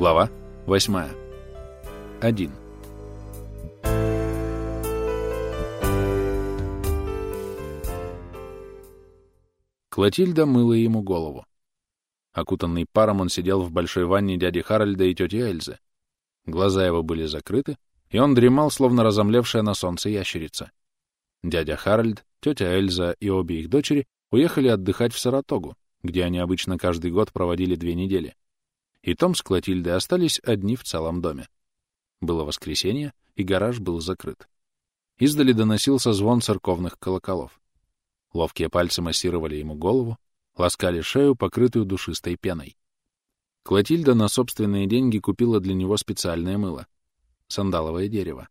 Глава 8. 1. Клотильда мыла ему голову. Окутанный паром он сидел в большой ванне дяди Харальда и тети Эльзы. Глаза его были закрыты, и он дремал, словно разомлевшая на солнце ящерица. Дядя Харальд, тетя Эльза и обе их дочери уехали отдыхать в Саратогу, где они обычно каждый год проводили две недели. И Том с Клотильдой остались одни в целом доме. Было воскресенье, и гараж был закрыт. Издали доносился звон церковных колоколов. Ловкие пальцы массировали ему голову, ласкали шею, покрытую душистой пеной. Клотильда на собственные деньги купила для него специальное мыло — сандаловое дерево.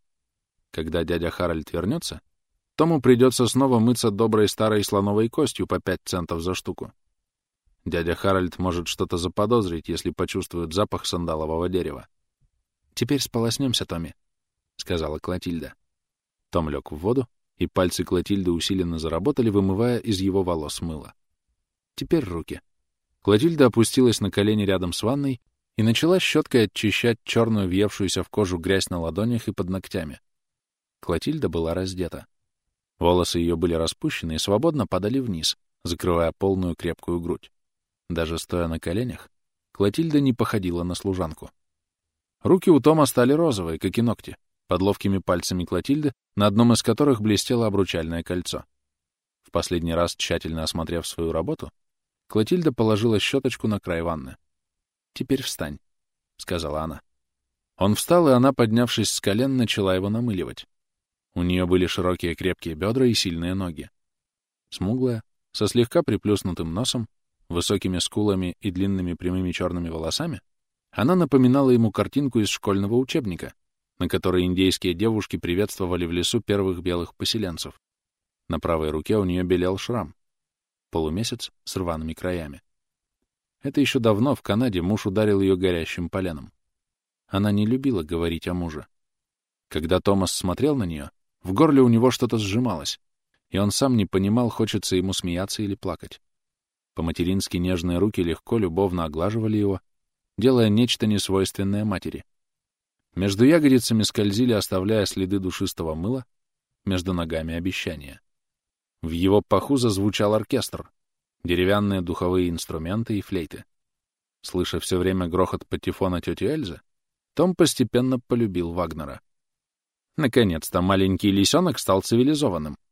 Когда дядя Харальд вернется, Тому придется снова мыться доброй старой слоновой костью по пять центов за штуку. Дядя Харальд может что-то заподозрить, если почувствует запах сандалового дерева. «Теперь сполоснемся, Томми», — сказала Клотильда. Том лег в воду, и пальцы Клотильды усиленно заработали, вымывая из его волос мыло. Теперь руки. Клотильда опустилась на колени рядом с ванной и начала щеткой очищать черную въевшуюся в кожу грязь на ладонях и под ногтями. Клотильда была раздета. Волосы ее были распущены и свободно падали вниз, закрывая полную крепкую грудь. Даже стоя на коленях, Клотильда не походила на служанку. Руки у Тома стали розовые, как и ногти, под ловкими пальцами Клотильды, на одном из которых блестело обручальное кольцо. В последний раз, тщательно осмотрев свою работу, Клотильда положила щеточку на край ванны. «Теперь встань», — сказала она. Он встал, и она, поднявшись с колен, начала его намыливать. У нее были широкие крепкие бедра и сильные ноги. Смуглая, со слегка приплюснутым носом, высокими скулами и длинными прямыми черными волосами, она напоминала ему картинку из школьного учебника, на которой индейские девушки приветствовали в лесу первых белых поселенцев. На правой руке у нее белел шрам, полумесяц с рваными краями. Это еще давно в Канаде муж ударил ее горящим поленом. Она не любила говорить о муже. Когда Томас смотрел на нее, в горле у него что-то сжималось, и он сам не понимал, хочется ему смеяться или плакать. По-матерински нежные руки легко, любовно оглаживали его, делая нечто несвойственное матери. Между ягодицами скользили, оставляя следы душистого мыла, между ногами обещания. В его паху зазвучал оркестр, деревянные духовые инструменты и флейты. Слыша все время грохот патефона тети Эльзы, том постепенно полюбил Вагнера. Наконец-то маленький лисенок стал цивилизованным. —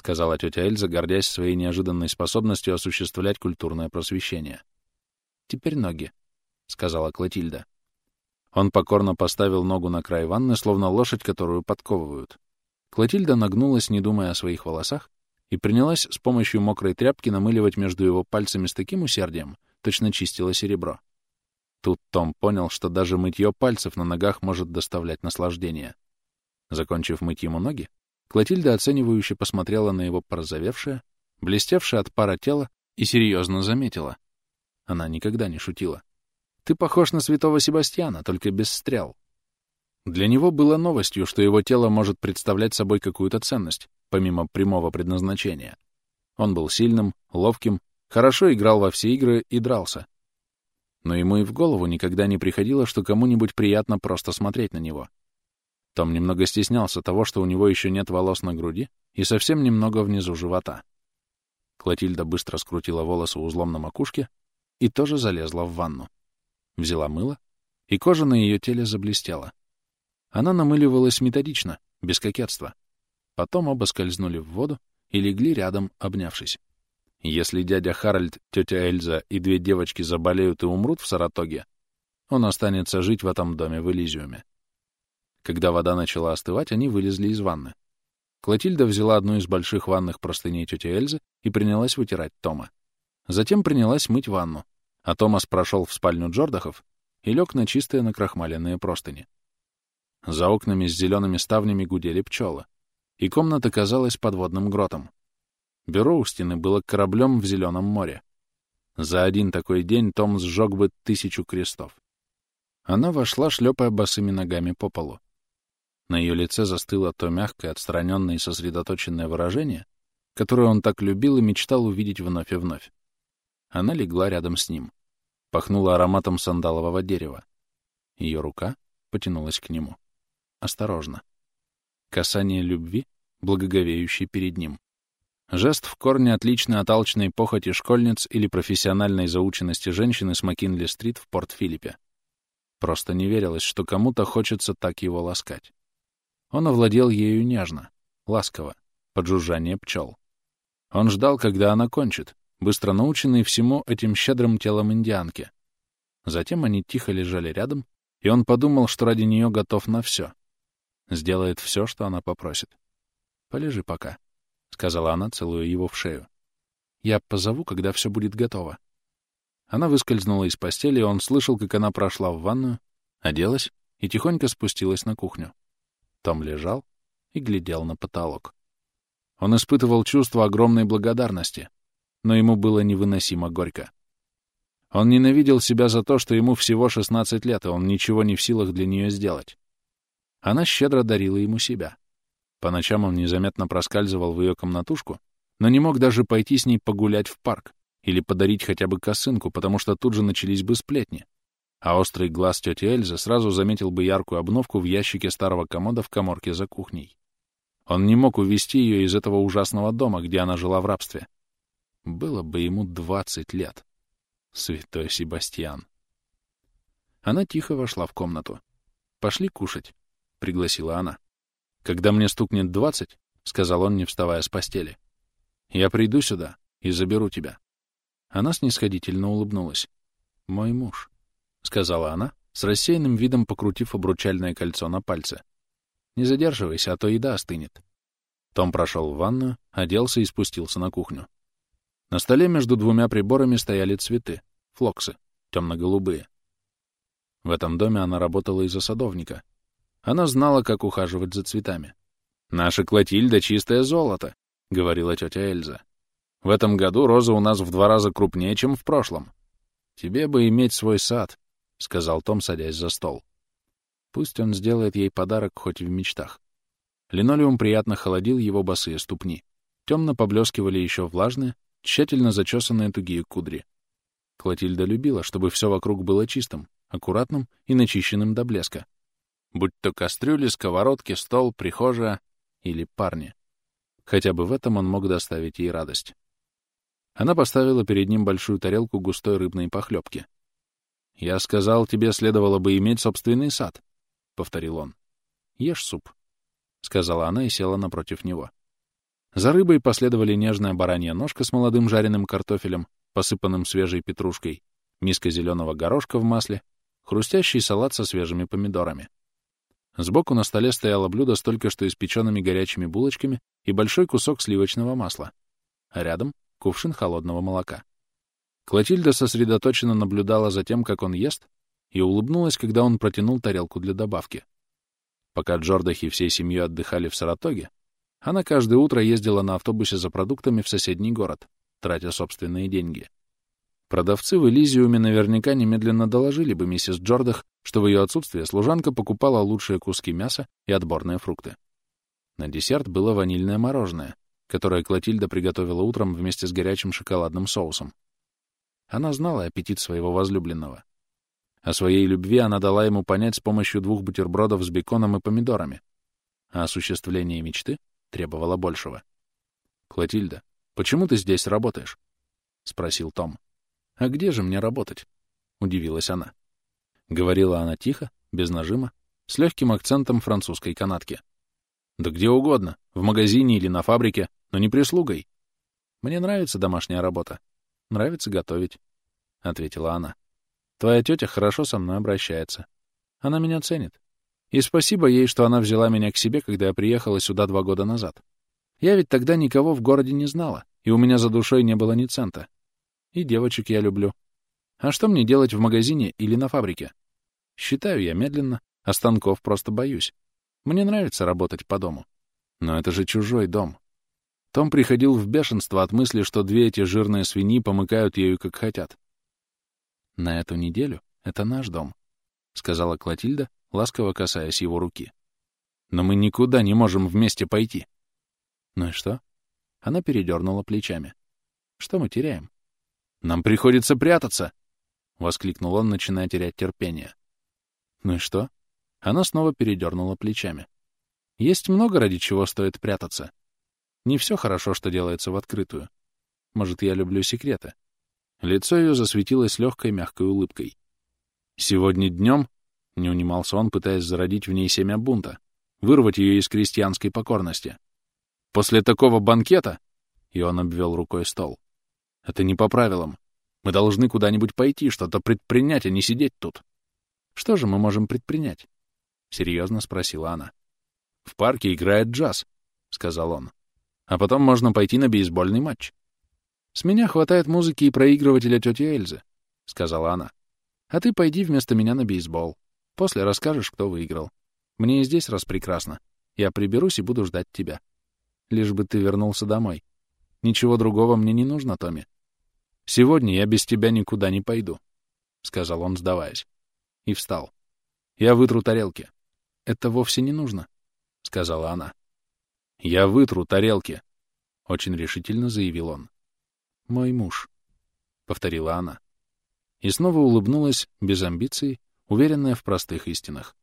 сказала тетя Эльза, гордясь своей неожиданной способностью осуществлять культурное просвещение. «Теперь ноги», — сказала Клотильда. Он покорно поставил ногу на край ванны, словно лошадь, которую подковывают. Клотильда нагнулась, не думая о своих волосах, и принялась с помощью мокрой тряпки намыливать между его пальцами с таким усердием, точно чистила серебро. Тут Том понял, что даже мытье пальцев на ногах может доставлять наслаждение. Закончив мыть ему ноги, Клотильда оценивающе посмотрела на его порозовевшее, блестевшее от пара тело и серьезно заметила. Она никогда не шутила. «Ты похож на святого Себастьяна, только без стрел». Для него было новостью, что его тело может представлять собой какую-то ценность, помимо прямого предназначения. Он был сильным, ловким, хорошо играл во все игры и дрался. Но ему и в голову никогда не приходило, что кому-нибудь приятно просто смотреть на него. Том немного стеснялся того, что у него еще нет волос на груди и совсем немного внизу живота. Клотильда быстро скрутила волосы узлом на макушке и тоже залезла в ванну. Взяла мыло, и кожа на ее теле заблестела. Она намыливалась методично, без кокетства. Потом оба скользнули в воду и легли рядом, обнявшись. Если дядя Харальд, тетя Эльза и две девочки заболеют и умрут в Саратоге, он останется жить в этом доме в Элизиуме. Когда вода начала остывать, они вылезли из ванны. Клотильда взяла одну из больших ванных простыней тети Эльзы и принялась вытирать Тома. Затем принялась мыть ванну, а Томас прошел в спальню Джордахов и лег на чистые накрахмаленные простыни. За окнами с зелеными ставнями гудели пчелы, и комната казалась подводным гротом. Бюро у стены было кораблем в зеленом море. За один такой день Том сжег бы тысячу крестов. Она вошла, шлепая босыми ногами по полу. На ее лице застыло то мягкое, отстраненное и сосредоточенное выражение, которое он так любил и мечтал увидеть вновь и вновь. Она легла рядом с ним. Пахнула ароматом сандалового дерева. Ее рука потянулась к нему. Осторожно. Касание любви, благоговеющей перед ним. Жест в корне отличный от алчной похоти школьниц или профессиональной заученности женщины с Маккинли-стрит в Порт-Филиппе. Просто не верилось, что кому-то хочется так его ласкать. Он овладел ею нежно, ласково, под жужжание пчел. Он ждал, когда она кончит, быстро наученный всему этим щедрым телом индианки. Затем они тихо лежали рядом, и он подумал, что ради нее готов на все. Сделает все, что она попросит. «Полежи пока», — сказала она, целуя его в шею. «Я позову, когда все будет готово». Она выскользнула из постели, и он слышал, как она прошла в ванную, оделась и тихонько спустилась на кухню. Том лежал и глядел на потолок. Он испытывал чувство огромной благодарности, но ему было невыносимо горько. Он ненавидел себя за то, что ему всего 16 лет, и он ничего не в силах для нее сделать. Она щедро дарила ему себя. По ночам он незаметно проскальзывал в ее комнатушку, но не мог даже пойти с ней погулять в парк или подарить хотя бы косынку, потому что тут же начались бы сплетни. А острый глаз тети Эльзы сразу заметил бы яркую обновку в ящике старого комода в коморке за кухней. Он не мог увести ее из этого ужасного дома, где она жила в рабстве. Было бы ему двадцать лет. Святой Себастьян. Она тихо вошла в комнату. «Пошли кушать», — пригласила она. «Когда мне стукнет двадцать», — сказал он, не вставая с постели, — «я приду сюда и заберу тебя». Она снисходительно улыбнулась. «Мой муж», — сказала она, с рассеянным видом покрутив обручальное кольцо на пальце. «Не задерживайся, а то еда остынет». Том прошел в ванную, оделся и спустился на кухню. На столе между двумя приборами стояли цветы, флоксы, темно-голубые. В этом доме она работала из-за садовника. Она знала, как ухаживать за цветами. «Наша Клотильда — чистое золото», — говорила тетя Эльза. В этом году розы у нас в два раза крупнее, чем в прошлом. Тебе бы иметь свой сад, — сказал Том, садясь за стол. Пусть он сделает ей подарок хоть в мечтах. Линолеум приятно холодил его босые ступни. Темно поблескивали еще влажные, тщательно зачесанные тугие кудри. Клотильда любила, чтобы все вокруг было чистым, аккуратным и начищенным до блеска. Будь то кастрюли, сковородки, стол, прихожая или парни. Хотя бы в этом он мог доставить ей радость. Она поставила перед ним большую тарелку густой рыбной похлебки. «Я сказал, тебе следовало бы иметь собственный сад», — повторил он. «Ешь суп», — сказала она и села напротив него. За рыбой последовали нежная баранья ножка с молодым жареным картофелем, посыпанным свежей петрушкой, миска зеленого горошка в масле, хрустящий салат со свежими помидорами. Сбоку на столе стояло блюдо с только что испеченными горячими булочками и большой кусок сливочного масла. А рядом кувшин холодного молока. Клотильда сосредоточенно наблюдала за тем, как он ест, и улыбнулась, когда он протянул тарелку для добавки. Пока Джордахи всей семьей отдыхали в Саратоге, она каждое утро ездила на автобусе за продуктами в соседний город, тратя собственные деньги. Продавцы в Элизиуме наверняка немедленно доложили бы миссис Джордах, что в ее отсутствие служанка покупала лучшие куски мяса и отборные фрукты. На десерт было ванильное мороженое, которое Клотильда приготовила утром вместе с горячим шоколадным соусом. Она знала аппетит своего возлюбленного. О своей любви она дала ему понять с помощью двух бутербродов с беконом и помидорами, а осуществление мечты требовало большего. «Клотильда, почему ты здесь работаешь?» — спросил Том. «А где же мне работать?» — удивилась она. Говорила она тихо, без нажима, с легким акцентом французской канатки. «Да где угодно, в магазине или на фабрике, но не прислугой. Мне нравится домашняя работа. Нравится готовить, — ответила она. Твоя тетя хорошо со мной обращается. Она меня ценит. И спасибо ей, что она взяла меня к себе, когда я приехала сюда два года назад. Я ведь тогда никого в городе не знала, и у меня за душой не было ни цента. И девочек я люблю. А что мне делать в магазине или на фабрике? Считаю я медленно, а станков просто боюсь. Мне нравится работать по дому. Но это же чужой дом. Том приходил в бешенство от мысли, что две эти жирные свиньи помыкают ею, как хотят. «На эту неделю это наш дом», — сказала Клотильда, ласково касаясь его руки. «Но мы никуда не можем вместе пойти». «Ну и что?» Она передернула плечами. «Что мы теряем?» «Нам приходится прятаться!» — воскликнул он, начиная терять терпение. Ну и что? Она снова передернула плечами. Есть много ради чего стоит прятаться. Не все хорошо, что делается в открытую. Может, я люблю секреты. Лицо ее засветилось легкой мягкой улыбкой. Сегодня днем, — не унимался он, пытаясь зародить в ней семя бунта, вырвать ее из крестьянской покорности. После такого банкета, — и он обвел рукой стол, — это не по правилам. Мы должны куда-нибудь пойти, что-то предпринять, а не сидеть тут. Что же мы можем предпринять? — серьезно спросила она. В парке играет джаз, — сказал он. А потом можно пойти на бейсбольный матч. С меня хватает музыки и проигрывателя тети Эльзы, — сказала она. А ты пойди вместо меня на бейсбол. После расскажешь, кто выиграл. Мне и здесь раз прекрасно. Я приберусь и буду ждать тебя. Лишь бы ты вернулся домой. Ничего другого мне не нужно, Томми. Сегодня я без тебя никуда не пойду, — сказал он, сдаваясь. И встал. Я вытру тарелки. Это вовсе не нужно, — сказала она. Я вытру тарелки, — очень решительно заявил он. Мой муж, — повторила она. И снова улыбнулась, без амбиций, уверенная в простых истинах.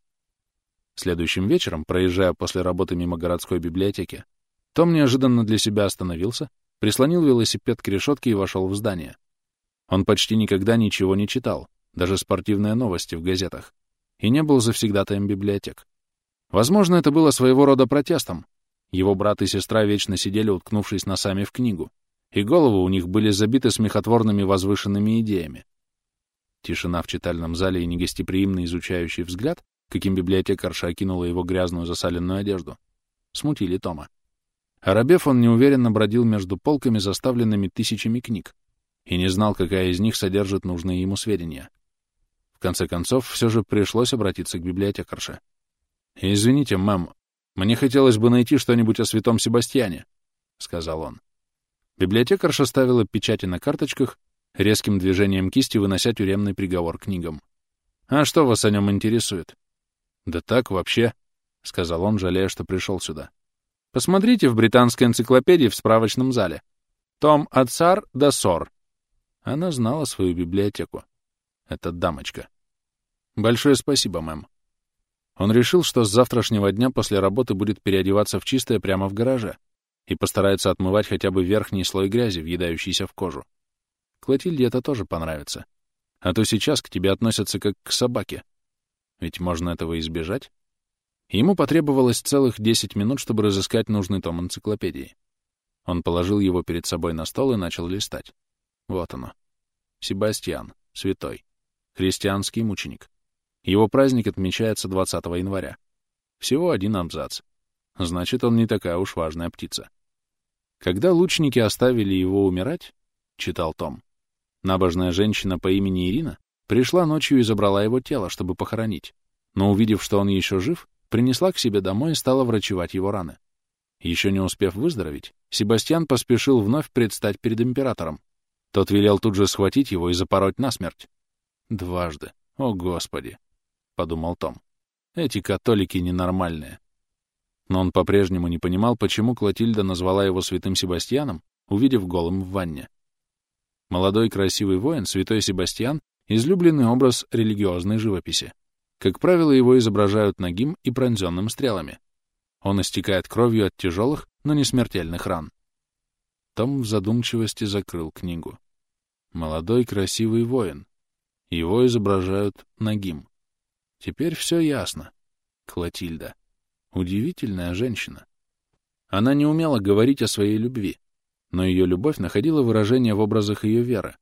Следующим вечером, проезжая после работы мимо городской библиотеки, Том неожиданно для себя остановился, прислонил велосипед к решетке и вошел в здание. Он почти никогда ничего не читал, даже спортивные новости в газетах, и не был завсегдатаем библиотек. Возможно, это было своего рода протестом. Его брат и сестра вечно сидели, уткнувшись носами в книгу, и головы у них были забиты смехотворными возвышенными идеями. Тишина в читальном зале и негостеприимный изучающий взгляд, каким библиотекарша окинула его грязную засаленную одежду, смутили Тома. Оробев, он неуверенно бродил между полками, заставленными тысячами книг, и не знал, какая из них содержит нужные ему сведения. В конце концов, все же пришлось обратиться к библиотекарше. «Извините, мэм, мне хотелось бы найти что-нибудь о святом Себастьяне», — сказал он. Библиотекарша ставила печати на карточках, резким движением кисти вынося тюремный приговор книгам. «А что вас о нем интересует?» «Да так, вообще», — сказал он, жалея, что пришел сюда. «Посмотрите в британской энциклопедии в справочном зале. Том Ацар да Сор». Она знала свою библиотеку. Эта дамочка. «Большое спасибо, мэм». Он решил, что с завтрашнего дня после работы будет переодеваться в чистое прямо в гараже и постарается отмывать хотя бы верхний слой грязи, въедающийся в кожу. Клотильде это тоже понравится. А то сейчас к тебе относятся как к собаке. Ведь можно этого избежать. Ему потребовалось целых 10 минут, чтобы разыскать нужный том энциклопедии. Он положил его перед собой на стол и начал листать. Вот оно. Себастьян, святой, христианский мученик. Его праздник отмечается 20 января. Всего один абзац. Значит, он не такая уж важная птица. Когда лучники оставили его умирать, — читал Том, Набожная женщина по имени Ирина пришла ночью и забрала его тело, чтобы похоронить, но, увидев, что он еще жив, принесла к себе домой и стала врачевать его раны. Еще не успев выздороветь, Себастьян поспешил вновь предстать перед императором. Тот велел тут же схватить его и запороть насмерть. «Дважды. О, Господи!» — подумал Том. «Эти католики ненормальные». Но он по-прежнему не понимал, почему Клотильда назвала его святым Себастьяном, увидев голым в ванне. Молодой красивый воин, святой Себастьян, излюбленный образ религиозной живописи. Как правило, его изображают нагим и пронзенным стрелами. Он истекает кровью от тяжелых, но не смертельных ран. Том в задумчивости закрыл книгу. Молодой красивый воин. Его изображают нагим. Теперь все ясно. Клотильда. Удивительная женщина. Она не умела говорить о своей любви, но ее любовь находила выражение в образах ее веры,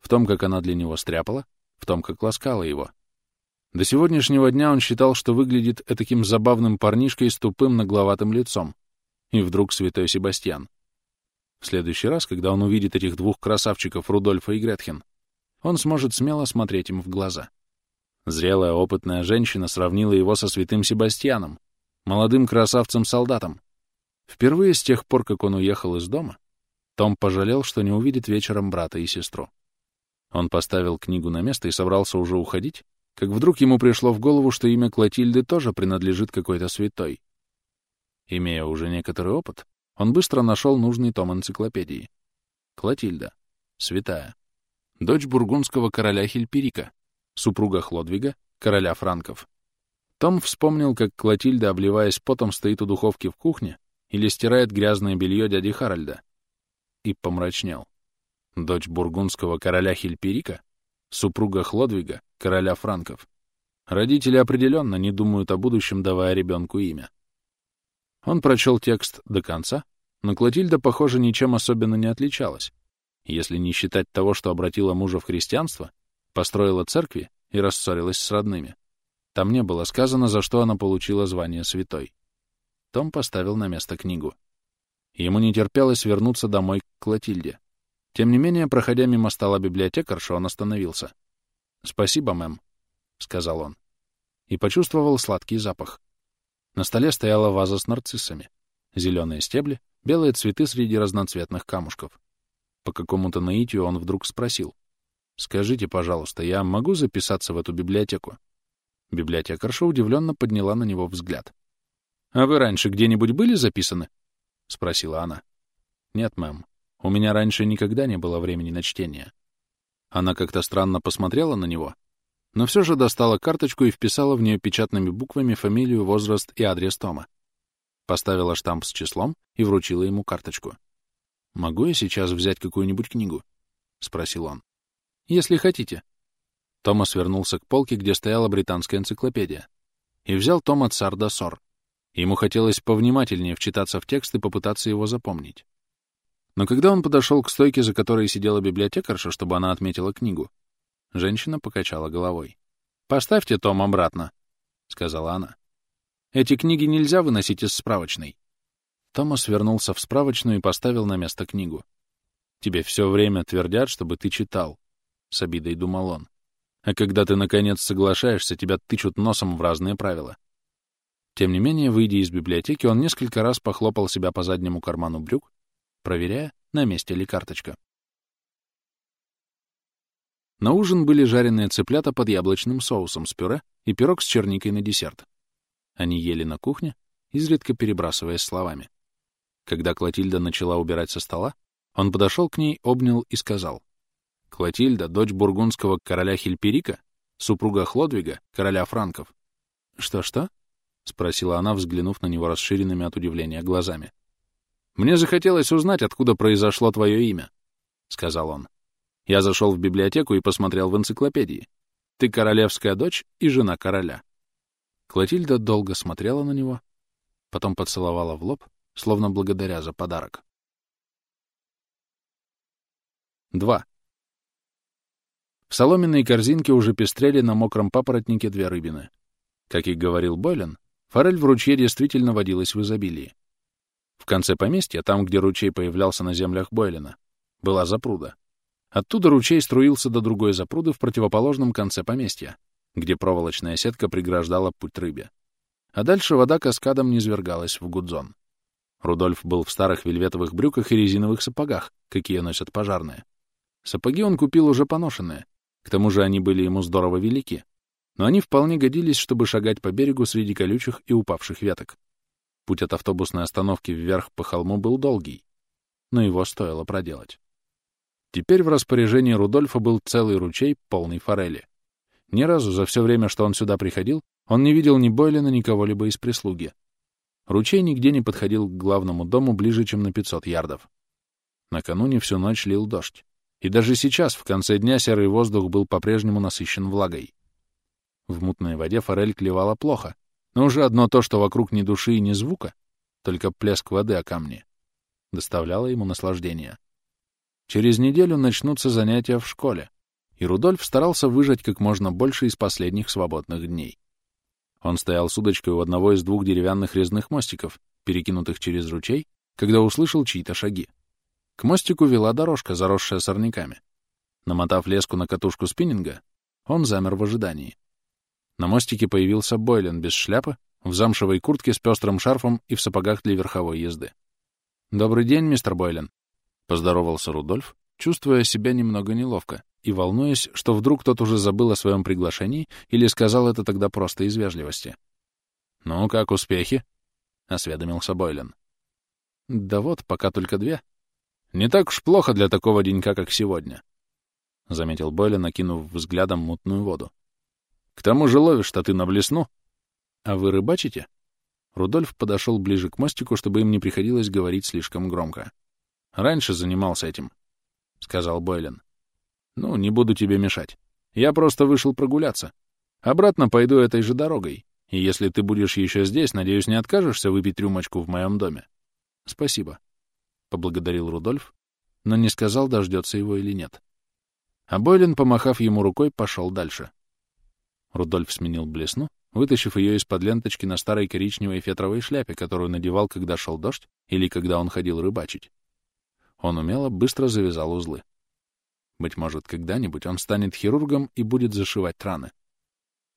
в том, как она для него стряпала, в том, как ласкала его. До сегодняшнего дня он считал, что выглядит таким забавным парнишкой с тупым нагловатым лицом. И вдруг святой Себастьян. В следующий раз, когда он увидит этих двух красавчиков Рудольфа и Гретхен, он сможет смело смотреть им в глаза. Зрелая, опытная женщина сравнила его со святым Себастьяном, молодым красавцем-солдатом. Впервые с тех пор, как он уехал из дома, том пожалел, что не увидит вечером брата и сестру. Он поставил книгу на место и собрался уже уходить, как вдруг ему пришло в голову, что имя Клотильды тоже принадлежит какой-то святой. Имея уже некоторый опыт, он быстро нашел нужный том энциклопедии. Клотильда. Святая. Дочь бургундского короля Хильперика, супруга Хлодвига, короля франков, Том вспомнил, как Клотильда, обливаясь потом, стоит у духовки в кухне или стирает грязное белье дяди Харальда. И помрачнел. Дочь бургундского короля Хильперика, супруга Хлодвига, короля франков. Родители определенно не думают о будущем, давая ребенку имя. Он прочел текст до конца, но Клотильда, похоже, ничем особенно не отличалась, если не считать того, что обратила мужа в христианство, построила церкви и рассорилась с родными. Там не было сказано, за что она получила звание святой. Том поставил на место книгу. Ему не терпелось вернуться домой к Клотильде. Тем не менее, проходя мимо стола библиотекарша, он остановился. «Спасибо, мэм», — сказал он. И почувствовал сладкий запах. На столе стояла ваза с нарциссами. Зеленые стебли, белые цветы среди разноцветных камушков. По какому-то наитию он вдруг спросил. «Скажите, пожалуйста, я могу записаться в эту библиотеку?» Библиотекарша удивленно подняла на него взгляд. «А вы раньше где-нибудь были записаны?» — спросила она. «Нет, мэм. У меня раньше никогда не было времени на чтение». Она как-то странно посмотрела на него, но все же достала карточку и вписала в нее печатными буквами фамилию, возраст и адрес Тома. Поставила штамп с числом и вручила ему карточку. «Могу я сейчас взять какую-нибудь книгу?» — спросил он. «Если хотите», Томас вернулся к полке, где стояла британская энциклопедия, и взял том от Сарда Сор. Ему хотелось повнимательнее вчитаться в текст и попытаться его запомнить. Но когда он подошел к стойке, за которой сидела библиотекарша, чтобы она отметила книгу, женщина покачала головой. «Поставьте том обратно», — сказала она. «Эти книги нельзя выносить из справочной». Томас вернулся в справочную и поставил на место книгу. «Тебе все время твердят, чтобы ты читал», — с обидой думал он. А когда ты, наконец, соглашаешься, тебя тычут носом в разные правила. Тем не менее, выйдя из библиотеки, он несколько раз похлопал себя по заднему карману брюк, проверяя, на месте ли карточка. На ужин были жареные цыплята под яблочным соусом с пюре и пирог с черникой на десерт. Они ели на кухне, изредка перебрасываясь словами. Когда Клотильда начала убирать со стола, он подошел к ней, обнял и сказал. Клотильда, дочь бургундского короля Хильперика, супруга Хлодвига, короля франков. «Что-что?» — спросила она, взглянув на него расширенными от удивления глазами. «Мне захотелось узнать, откуда произошло твое имя», — сказал он. Я зашел в библиотеку и посмотрел в энциклопедии. Ты королевская дочь и жена короля. Клотильда долго смотрела на него, потом поцеловала в лоб, словно благодаря за подарок. 2. В соломенной корзинке уже пестрели на мокром папоротнике две рыбины. Как и говорил Бойлен, форель в ручье действительно водилась в изобилии. В конце поместья, там, где ручей появлялся на землях Бойлена, была запруда. Оттуда ручей струился до другой запруды в противоположном конце поместья, где проволочная сетка преграждала путь рыбе. А дальше вода каскадом низвергалась в Гудзон. Рудольф был в старых вельветовых брюках и резиновых сапогах, какие носят пожарные. Сапоги он купил уже поношенные, к тому же они были ему здорово велики, но они вполне годились, чтобы шагать по берегу среди колючих и упавших веток. Путь от автобусной остановки вверх по холму был долгий, но его стоило проделать. Теперь в распоряжении Рудольфа был целый ручей, полный форели. Ни разу за все время, что он сюда приходил, он не видел ни Бойлина, ни кого-либо из прислуги. Ручей нигде не подходил к главному дому ближе, чем на 500 ярдов. Накануне всю ночь лил дождь. И даже сейчас, в конце дня, серый воздух был по-прежнему насыщен влагой. В мутной воде форель клевала плохо, но уже одно то, что вокруг ни души и ни звука, только плеск воды о камни, доставляло ему наслаждение. Через неделю начнутся занятия в школе, и Рудольф старался выжать как можно больше из последних свободных дней. Он стоял с удочкой у одного из двух деревянных резных мостиков, перекинутых через ручей, когда услышал чьи-то шаги. К мостику вела дорожка, заросшая сорняками. Намотав леску на катушку спиннинга, он замер в ожидании. На мостике появился Бойлен без шляпы, в замшевой куртке с пестрым шарфом и в сапогах для верховой езды. «Добрый день, мистер Бойлен», — поздоровался Рудольф, чувствуя себя немного неловко и волнуясь, что вдруг тот уже забыл о своем приглашении или сказал это тогда просто из вежливости. «Ну, как успехи?» — осведомился Бойлен. «Да вот, пока только две», не так уж плохо для такого денька, как сегодня, — заметил Бойля, накинув взглядом мутную воду. — К тому же ловишь-то ты на блесну. «А вы рыбачите?» Рудольф подошел ближе к мостику, чтобы им не приходилось говорить слишком громко. «Раньше занимался этим», — сказал Бойлен. «Ну, не буду тебе мешать. Я просто вышел прогуляться. Обратно пойду этой же дорогой. И если ты будешь еще здесь, надеюсь, не откажешься выпить рюмочку в моем доме?» «Спасибо», — поблагодарил Рудольф, но не сказал, дождется его или нет. А Бойлен, помахав ему рукой, пошел дальше. Рудольф сменил блесну, вытащив ее из-под ленточки на старой коричневой фетровой шляпе, которую надевал, когда шел дождь или когда он ходил рыбачить. Он умело быстро завязал узлы. Быть может, когда-нибудь он станет хирургом и будет зашивать раны.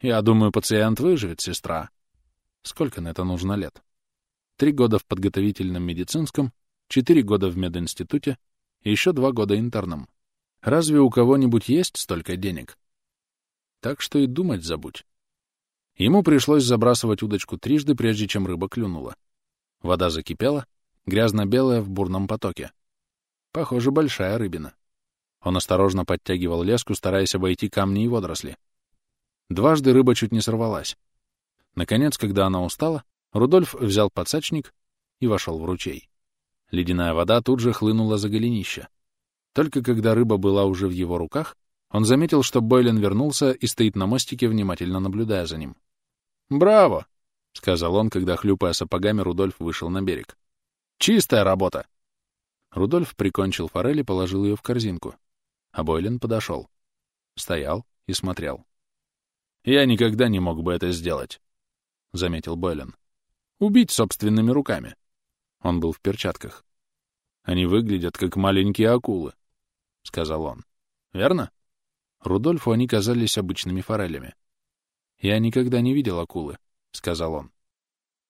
Я думаю, пациент выживет, сестра. Сколько на это нужно лет? Три года в подготовительном медицинском, четыре года в мединституте и еще два года интерном. Разве у кого-нибудь есть столько денег? Так что и думать забудь. Ему пришлось забрасывать удочку трижды, прежде чем рыба клюнула. Вода закипела, грязно-белая в бурном потоке. Похоже, большая рыбина. Он осторожно подтягивал леску, стараясь обойти камни и водоросли. Дважды рыба чуть не сорвалась. Наконец, когда она устала, Рудольф взял подсачник и вошел в ручей. Ледяная вода тут же хлынула за голенище. Только когда рыба была уже в его руках, он заметил, что Бойлен вернулся и стоит на мостике, внимательно наблюдая за ним. «Браво!» — сказал он, когда, хлюпая сапогами, Рудольф вышел на берег. «Чистая работа!» Рудольф прикончил форель и положил ее в корзинку. А Бойлен подошел. Стоял и смотрел. «Я никогда не мог бы это сделать», — заметил Бойлен. «Убить собственными руками». Он был в перчатках. «Они выглядят, как маленькие акулы», — сказал он. «Верно?» Рудольфу они казались обычными форелями. «Я никогда не видел акулы», — сказал он.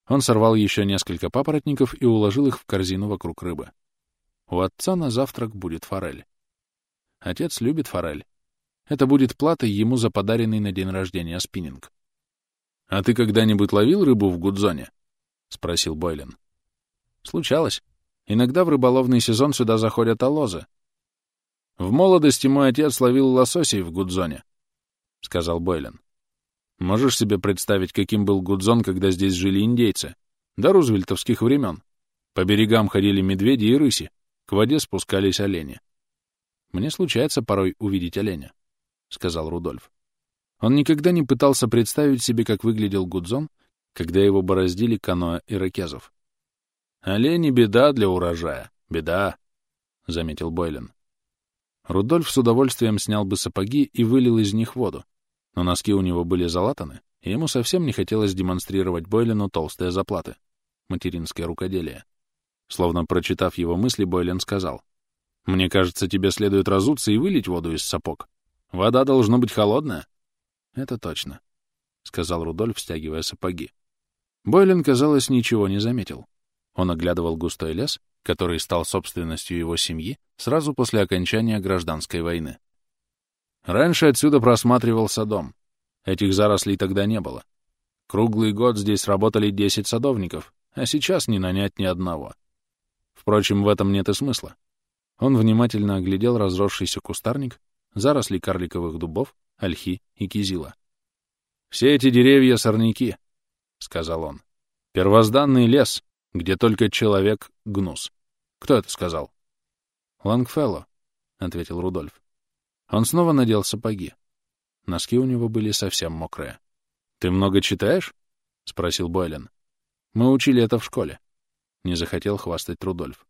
Он сорвал еще несколько папоротников и уложил их в корзину вокруг рыбы. У отца на завтрак будет форель. Отец любит форель. Это будет платой ему за подаренный на день рождения спиннинг. — А ты когда-нибудь ловил рыбу в Гудзоне? — спросил Бойлен. — Случалось. Иногда в рыболовный сезон сюда заходят алозы. В молодости мой отец ловил лососей в Гудзоне, — сказал Бойлен. Можешь себе представить, каким был Гудзон, когда здесь жили индейцы? До рузвельтовских времен. По берегам ходили медведи и рыси, к воде спускались олени. Мне случается порой увидеть оленя, — сказал Рудольф. Он никогда не пытался представить себе, как выглядел Гудзон, когда его бороздили каноэ иракезов. «Олени — беда для урожая, беда», — заметил Бойлен. Рудольф с удовольствием снял бы сапоги и вылил из них воду, но носки у него были залатаны, и ему совсем не хотелось демонстрировать Бойлену толстые заплаты. Материнское рукоделие. Словно прочитав его мысли, Бойлен сказал. «Мне кажется, тебе следует разуться и вылить воду из сапог. Вода должна быть холодная». «Это точно», — сказал Рудольф, стягивая сапоги. Бойлен, казалось, ничего не заметил. Он оглядывал густой лес, который стал собственностью его семьи сразу после окончания гражданской войны. Раньше отсюда просматривался дом. Этих зарослей тогда не было. Круглый год здесь работали 10 садовников, а сейчас не нанять ни одного. Впрочем, в этом нет и смысла. Он внимательно оглядел разросшийся кустарник, заросли карликовых дубов, ольхи и кизила. «Все эти деревья — сорняки», — сказал он. «Первозданный лес, где только человек — гнус. Кто это сказал?» «Лангфелло», — ответил Рудольф. Он снова надел сапоги. Носки у него были совсем мокрые. «Ты много читаешь?» — спросил Бойлен. «Мы учили это в школе». Не захотел хвастать Рудольф.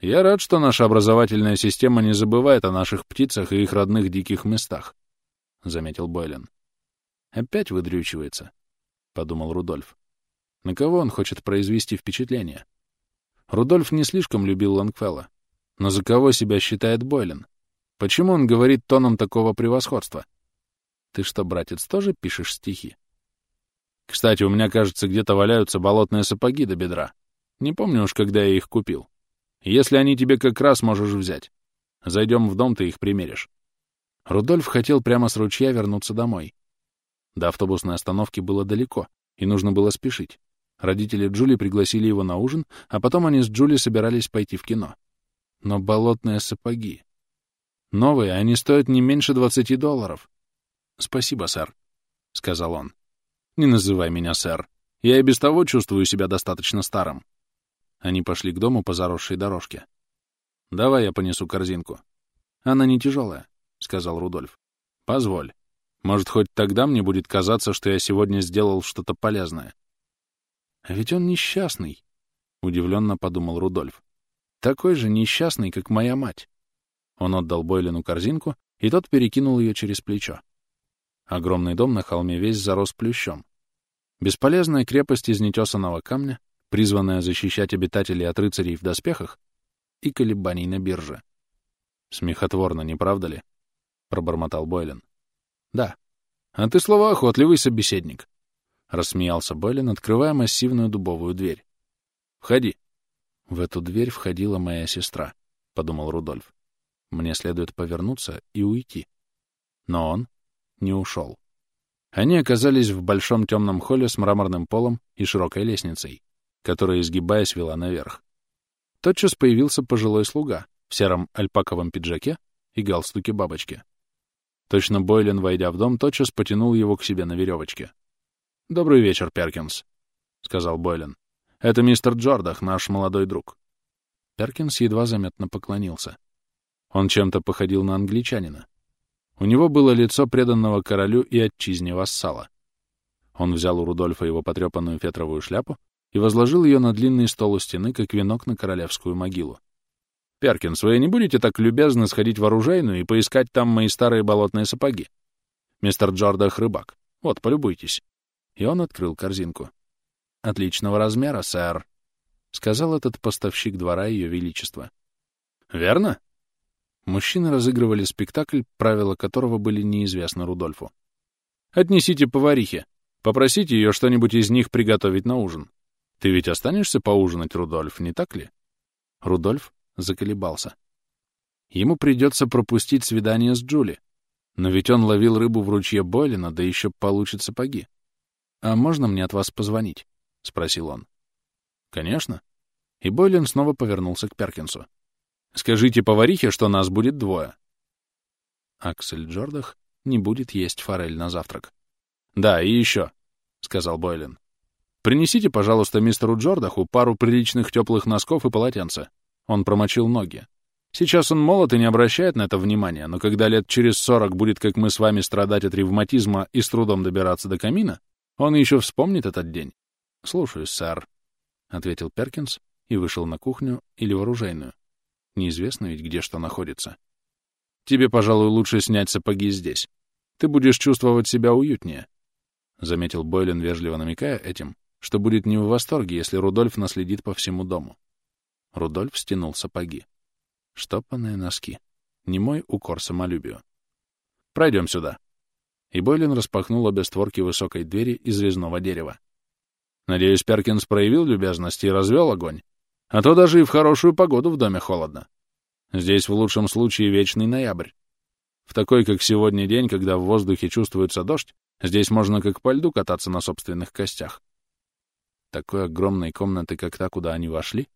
«Я рад, что наша образовательная система не забывает о наших птицах и их родных диких местах», — заметил Бойлен. «Опять выдрючивается», — подумал Рудольф. На кого он хочет произвести впечатление? Рудольф не слишком любил Лангфелла. Но за кого себя считает Бойлен? Почему он говорит тоном такого превосходства? Ты что, братец, тоже пишешь стихи? Кстати, у меня, кажется, где-то валяются болотные сапоги до бедра. Не помню уж, когда я их купил. Если они тебе как раз можешь взять. Зайдем в дом, ты их примеришь. Рудольф хотел прямо с ручья вернуться домой. До автобусной остановки было далеко, и нужно было спешить. Родители Джули пригласили его на ужин, а потом они с Джули собирались пойти в кино. Но болотные сапоги... Новые, они стоят не меньше двадцати долларов. — Спасибо, сэр, — сказал он. — Не называй меня сэр. Я и без того чувствую себя достаточно старым. Они пошли к дому по заросшей дорожке. Давай я понесу корзинку. Она не тяжелая, сказал Рудольф. Позволь. Может, хоть тогда мне будет казаться, что я сегодня сделал что-то полезное. А ведь он несчастный, удивленно подумал Рудольф. Такой же несчастный, как моя мать. Он отдал Бойлину корзинку, и тот перекинул ее через плечо. Огромный дом на холме весь зарос плющом. Бесполезная крепость из нетесанного камня, призванная защищать обитателей от рыцарей в доспехах и колебаний на бирже. Смехотворно, не правда ли? — пробормотал Бойлен. Да. А ты словоохотливый собеседник. Рассмеялся Бойлен, открывая массивную дубовую дверь. Входи. В эту дверь входила моя сестра, — подумал Рудольф. Мне следует повернуться и уйти. Но он не ушел. Они оказались в большом темном холле с мраморным полом и широкой лестницей, которая, изгибаясь, вела наверх. Тотчас появился пожилой слуга в сером альпаковом пиджаке и галстуке бабочки. Точно Бойлен, войдя в дом, тотчас потянул его к себе на веревочке. «Добрый вечер, Перкинс», — сказал Бойлен. «Это мистер Джордах, наш молодой друг». Перкинс едва заметно поклонился. Он чем-то походил на англичанина. У него было лицо преданного королю и отчизне вассала. Он взял у Рудольфа его потрепанную фетровую шляпу и возложил ее на длинный стол у стены, как венок на королевскую могилу. Перкинс, вы не будете так любезны сходить в оружейную и поискать там мои старые болотные сапоги? Мистер Джордах рыбак. Вот, полюбуйтесь. И он открыл корзинку. Отличного размера, сэр, — сказал этот поставщик двора Ее Величества. Верно? Мужчины разыгрывали спектакль, правила которого были неизвестны Рудольфу. «Отнесите поварихе. Попросите ее что-нибудь из них приготовить на ужин. Ты ведь останешься поужинать, Рудольф, не так ли?» Рудольф заколебался. Ему придется пропустить свидание с Джули. Но ведь он ловил рыбу в ручье Бойлина, да еще получит сапоги. «А можно мне от вас позвонить?» — спросил он. «Конечно». И Бойлин снова повернулся к Перкинсу. «Скажите поварихе, что нас будет двое». Аксель Джордах не будет есть форель на завтрак. «Да, и еще», — сказал Бойлин. «Принесите, пожалуйста, мистеру Джордаху пару приличных теплых носков и полотенца. Он промочил ноги. Сейчас он молод и не обращает на это внимания, но когда лет через сорок будет, как мы с вами, страдать от ревматизма и с трудом добираться до камина, он еще вспомнит этот день. — Слушаюсь, сэр, — ответил Перкинс и вышел на кухню или в оружейную. Неизвестно ведь, где что находится. — Тебе, пожалуй, лучше снять сапоги здесь. Ты будешь чувствовать себя уютнее, — заметил Бойлен, вежливо намекая этим, что будет не в восторге, если Рудольф наследит по всему дому. Рудольф стянул сапоги. Штопанные носки. Немой укор самолюбию. «Пройдем сюда». И Бойлин распахнул обе створки высокой двери из резного дерева. Надеюсь, Перкинс проявил любезность и развел огонь. А то даже и в хорошую погоду в доме холодно. Здесь в лучшем случае вечный ноябрь. В такой, как сегодня день, когда в воздухе чувствуется дождь, здесь можно как по льду кататься на собственных костях. Такой огромной комнаты, как та, куда они вошли,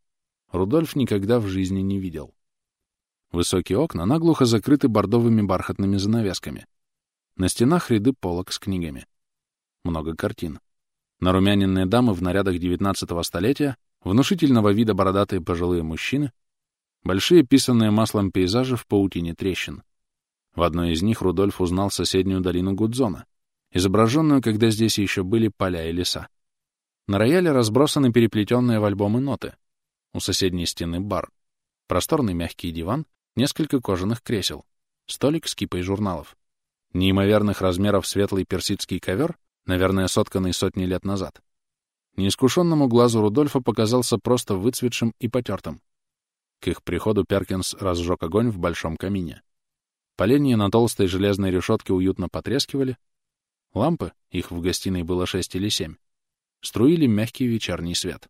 Рудольф никогда в жизни не видел. Высокие окна наглухо закрыты бордовыми бархатными занавесками. На стенах ряды полок с книгами. Много картин. Нарумяненные дамы в нарядах XIX столетия, внушительного вида бородатые пожилые мужчины, большие писанные маслом пейзажи в паутине трещин. В одной из них Рудольф узнал соседнюю долину Гудзона, изображенную, когда здесь еще были поля и леса. На рояле разбросаны переплетенные в альбомы ноты, у соседней стены бар. Просторный мягкий диван, несколько кожаных кресел, столик с кипой журналов. Неимоверных размеров светлый персидский ковер, наверное, сотканный сотни лет назад. Неискушенному глазу Рудольфа показался просто выцветшим и потертым. К их приходу Перкинс разжег огонь в большом камине. Поленья на толстой железной решетке уютно потрескивали. Лампы, их в гостиной было шесть или семь, струили мягкий вечерний свет.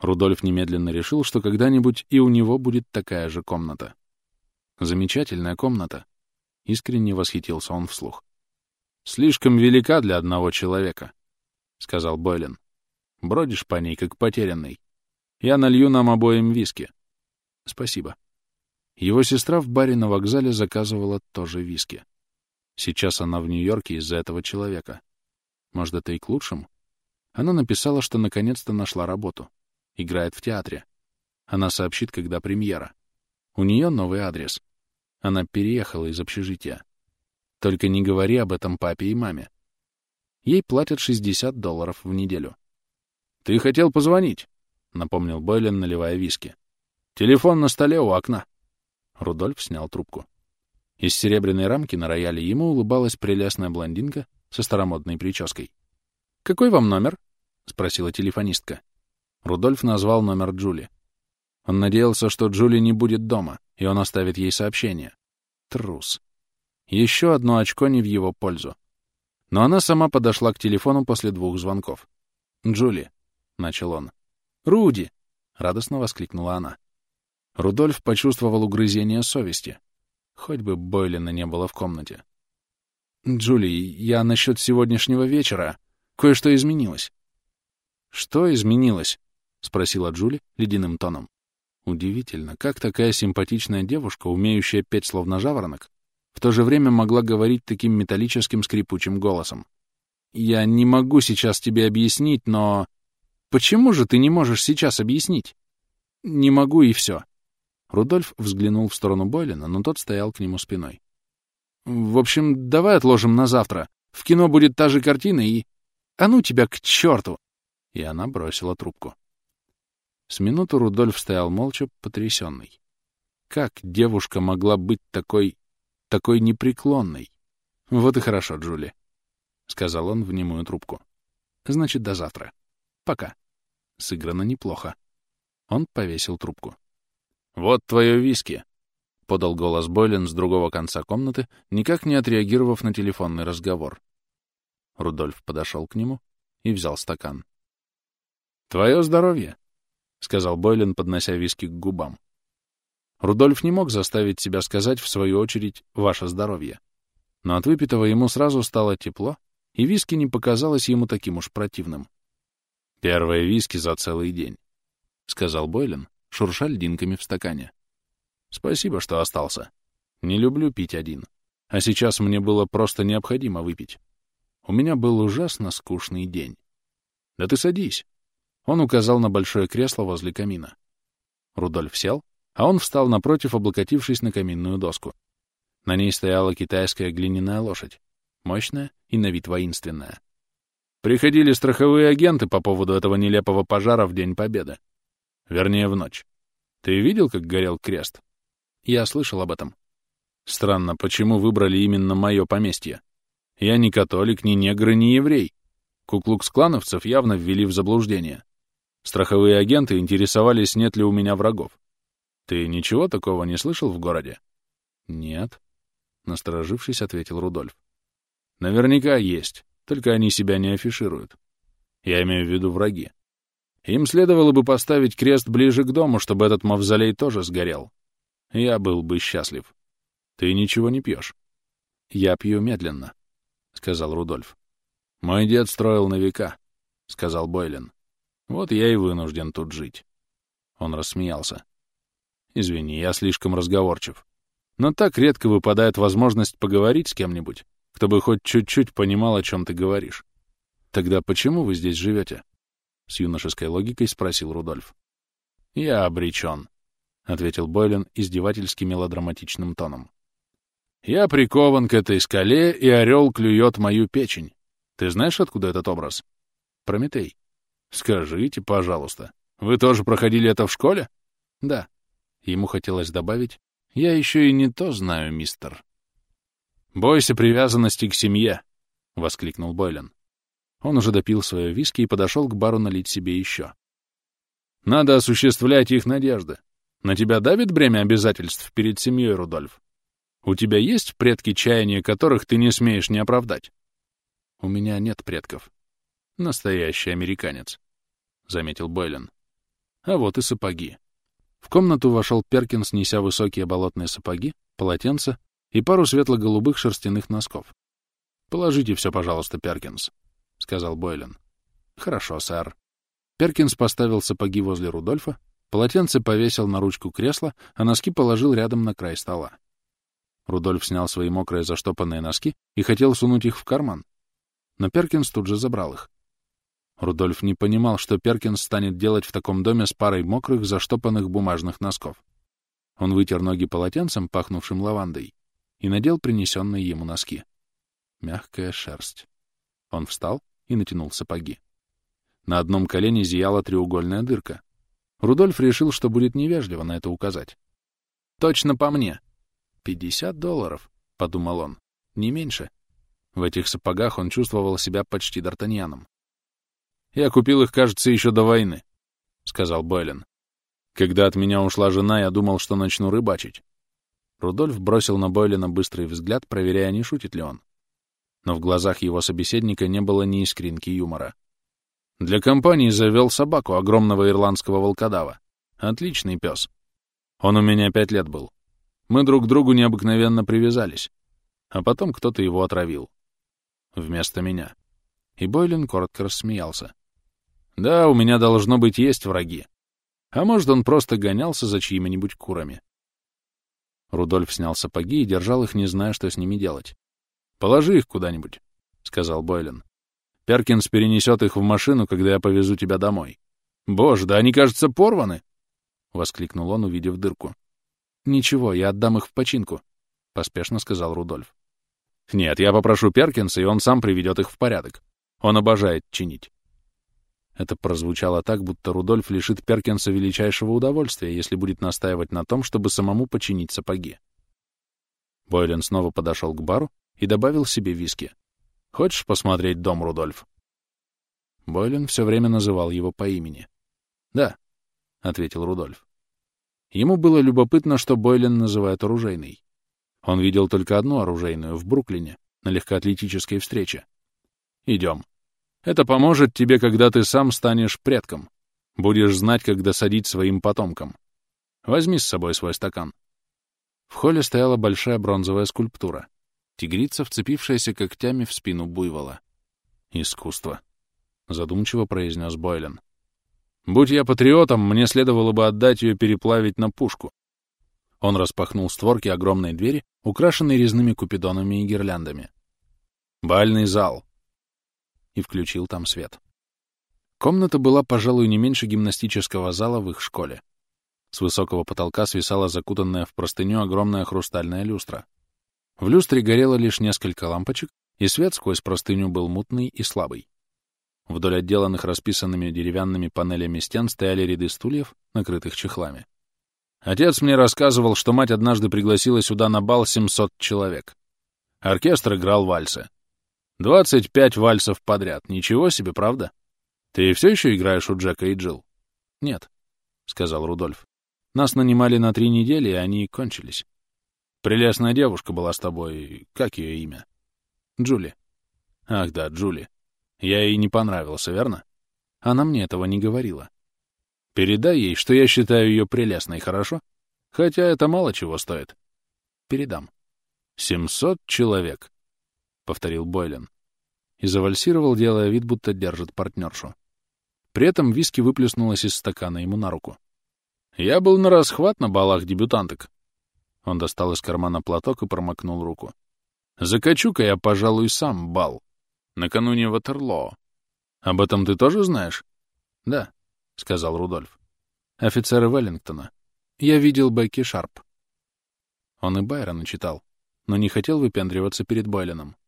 Рудольф немедленно решил, что когда-нибудь и у него будет такая же комната. Замечательная комната. Искренне восхитился он вслух. «Слишком велика для одного человека», — сказал Бойлен. «Бродишь по ней, как потерянный. Я налью нам обоим виски». «Спасибо». Его сестра в баре на вокзале заказывала тоже виски. Сейчас она в Нью-Йорке из-за этого человека. Может, это и к лучшему? Она написала, что наконец-то нашла работу. Играет в театре. Она сообщит, когда премьера. У нее новый адрес. Она переехала из общежития. Только не говори об этом папе и маме. Ей платят 60 долларов в неделю. «Ты хотел позвонить», — напомнил Бойлен, наливая виски. «Телефон на столе у окна». Рудольф снял трубку. Из серебряной рамки на рояле ему улыбалась прелестная блондинка со старомодной прической. «Какой вам номер?» — спросила телефонистка. Рудольф назвал номер Джули. Он надеялся, что Джули не будет дома, и он оставит ей сообщение. Трус. Еще одно очко не в его пользу. Но она сама подошла к телефону после двух звонков. «Джули», — начал он. «Руди!» — радостно воскликнула она. Рудольф почувствовал угрызение совести. Хоть бы Бойлина не было в комнате. «Джули, я насчет сегодняшнего вечера. Кое-что изменилось». «Что изменилось?» — спросила Джули ледяным тоном. Удивительно, как такая симпатичная девушка, умеющая петь словно жаворонок, в то же время могла говорить таким металлическим скрипучим голосом. «Я не могу сейчас тебе объяснить, но...» «Почему же ты не можешь сейчас объяснить?» «Не могу, и все». Рудольф взглянул в сторону Бойлина, но тот стоял к нему спиной. «В общем, давай отложим на завтра. В кино будет та же картина и... А ну тебя к черту!» И она бросила трубку. С минуту Рудольф стоял молча, потрясенный. Как девушка могла быть такой такой непреклонной. Вот и хорошо, Джули, — сказал он в немую трубку. Значит, до завтра. Пока. Сыграно неплохо. Он повесил трубку. «Вот твое виски», — подал голос Бойлен с другого конца комнаты, никак не отреагировав на телефонный разговор. Рудольф подошел к нему и взял стакан. «Твое здоровье», — сказал Бойлен, поднося виски к губам. Рудольф не мог заставить себя сказать, в свою очередь, «ваше здоровье». Но от выпитого ему сразу стало тепло, и виски не показалось ему таким уж противным. «Первые виски за целый день», — сказал Бойлен, шурша льдинками в стакане. «Спасибо, что остался. Не люблю пить один. А сейчас мне было просто необходимо выпить. У меня был ужасно скучный день. Да ты садись». Он указал на большое кресло возле камина. Рудольф сел, а он встал напротив, облокотившись на каминную доску. На ней стояла китайская глиняная лошадь, мощная и на вид воинственная. Приходили страховые агенты по поводу этого нелепого пожара в День Победы. Вернее, в ночь. Ты видел, как горел крест? Я слышал об этом. Странно, почему выбрали именно мое поместье? Я ни католик, ни негр ни еврей. Куклукс-клановцев явно ввели в заблуждение. Страховые агенты интересовались, нет ли у меня врагов. Ты ничего такого не слышал в городе? Нет. Насторожившись, ответил Рудольф. Наверняка есть, только они себя не афишируют. Я имею в виду враги. Им следовало бы поставить крест ближе к дому, чтобы этот мавзолей тоже сгорел. Я был бы счастлив. Ты ничего не пьешь. Я пью медленно, — сказал Рудольф. Мой дед строил на века, — сказал Бойлен. Вот я и вынужден тут жить. Он рассмеялся. Извини, я слишком разговорчив. Но так редко выпадает возможность поговорить с кем-нибудь, кто бы хоть чуть-чуть понимал, о чем ты говоришь. Тогда почему вы здесь живете? С юношеской логикой спросил Рудольф. Я обречен, — ответил Бойлен издевательски мелодраматичным тоном. Я прикован к этой скале, и орел клюет мою печень. Ты знаешь, откуда этот образ? Прометей. Скажите, пожалуйста, вы тоже проходили это в школе? Да. Ему хотелось добавить, «Я еще и не то знаю, мистер». «Бойся привязанности к семье», — воскликнул Бойлен. Он уже допил свое виски и подошел к бару налить себе еще. «Надо осуществлять их надежды. На тебя давит бремя обязательств перед семьей, Рудольф? У тебя есть предки чаяния, которых ты не смеешь не оправдать?» «У меня нет предков». «Настоящий американец», — заметил Бойлен. «А вот и сапоги. В комнату вошел Перкинс, неся высокие болотные сапоги, полотенце и пару светло-голубых шерстяных носков. «Положите все, пожалуйста, Перкинс», — сказал Бойлен. «Хорошо, сэр». Перкинс поставил сапоги возле Рудольфа, полотенце повесил на ручку кресла, а носки положил рядом на край стола. Рудольф снял свои мокрые заштопанные носки и хотел сунуть их в карман. но Перкинс тут же забрал их. Рудольф не понимал, что Перкинс станет делать в таком доме с парой мокрых, заштопанных бумажных носков. Он вытер ноги полотенцем, пахнувшим лавандой, и надел принесенные ему носки. Мягкая шерсть. Он встал и натянул сапоги. На одном колене зияла треугольная дырка. Рудольф решил, что будет невежливо на это указать. «Точно по мне!» «Пятьдесят долларов», — подумал он. «Не меньше». В этих сапогах он чувствовал себя почти Д'Артаньяном. «Я купил их, кажется, еще до войны», — сказал Бойлен. «Когда от меня ушла жена, я думал, что начну рыбачить». Рудольф бросил на Бойлена быстрый взгляд, проверяя, не шутит ли он. Но в глазах его собеседника не было ни искринки юмора. «Для компании завел собаку, огромного ирландского волкодава. Отличный пес. Он у меня пять лет был. Мы друг к другу необыкновенно привязались. А потом кто-то его отравил. Вместо меня. И Бойлен коротко рассмеялся. Да, у меня должно быть есть враги. А может, он просто гонялся за чьими-нибудь курами. Рудольф снял сапоги и держал их, не зная, что с ними делать. «Положи их куда-нибудь», — сказал Бойлен. «Перкинс перенесет их в машину, когда я повезу тебя домой». «Боже, да они, кажется, порваны!» — воскликнул он, увидев дырку. «Ничего, я отдам их в починку», — поспешно сказал Рудольф. «Нет, я попрошу Перкинса, и он сам приведет их в порядок. Он обожает чинить». Это прозвучало так, будто Рудольф лишит Перкинса величайшего удовольствия, если будет настаивать на том, чтобы самому починить сапоги. Бойлен снова подошел к бару и добавил себе виски. «Хочешь посмотреть дом, Рудольф?» Бойлен все время называл его по имени. «Да», — ответил Рудольф. Ему было любопытно, что Бойлен называет оружейной. Он видел только одну оружейную в Бруклине, на легкоатлетической встрече. «Идем. Это поможет тебе, когда ты сам станешь предком. Будешь знать, как досадить своим потомкам. Возьми с собой свой стакан». В холле стояла большая бронзовая скульптура. Тигрица, вцепившаяся когтями в спину буйвола. «Искусство», — задумчиво произнес Бойлен. Будь я патриотом, мне следовало бы отдать ее переплавить на пушку. Он распахнул створки огромной двери, украшенной резными купидонами и гирляндами. «Бальный зал!» И включил там свет. Комната была, пожалуй, не меньше гимнастического зала в их школе. С высокого потолка свисала закутанная в простыню огромная хрустальная люстра. В люстре горело лишь несколько лампочек, и свет сквозь простыню был мутный и слабый. Вдоль отделанных расписанными деревянными панелями стен стояли ряды стульев, накрытых чехлами. Отец мне рассказывал, что мать однажды пригласила сюда на бал 700 человек. Оркестр играл вальсы. 25 вальсов подряд. Ничего себе, правда? Ты все еще играешь у Джека и Джилл? Нет, — сказал Рудольф. Нас нанимали на три недели, и они кончились. Прелестная девушка была с тобой. Как ее имя? Джули. Ах да, Джули. Я ей не понравился, верно? Она мне этого не говорила. Передай ей, что я считаю ее прелестной, хорошо? Хотя это мало чего стоит. Передам. «Семьсот человек», — повторил Бойлен. И завальсировал, делая вид, будто держит партнершу. При этом виски выплеснулось из стакана ему на руку. «Я был на расхват на балах дебютанток». Он достал из кармана платок и промокнул руку. «Закачу-ка я, пожалуй, сам бал» накануне Ватерлоо. Об этом ты тоже знаешь? — Да, — сказал Рудольф. — Офицеры Веллингтона. Я видел Бекки Шарп. Он и Байрона читал, но не хотел выпендриваться перед Бойленом. —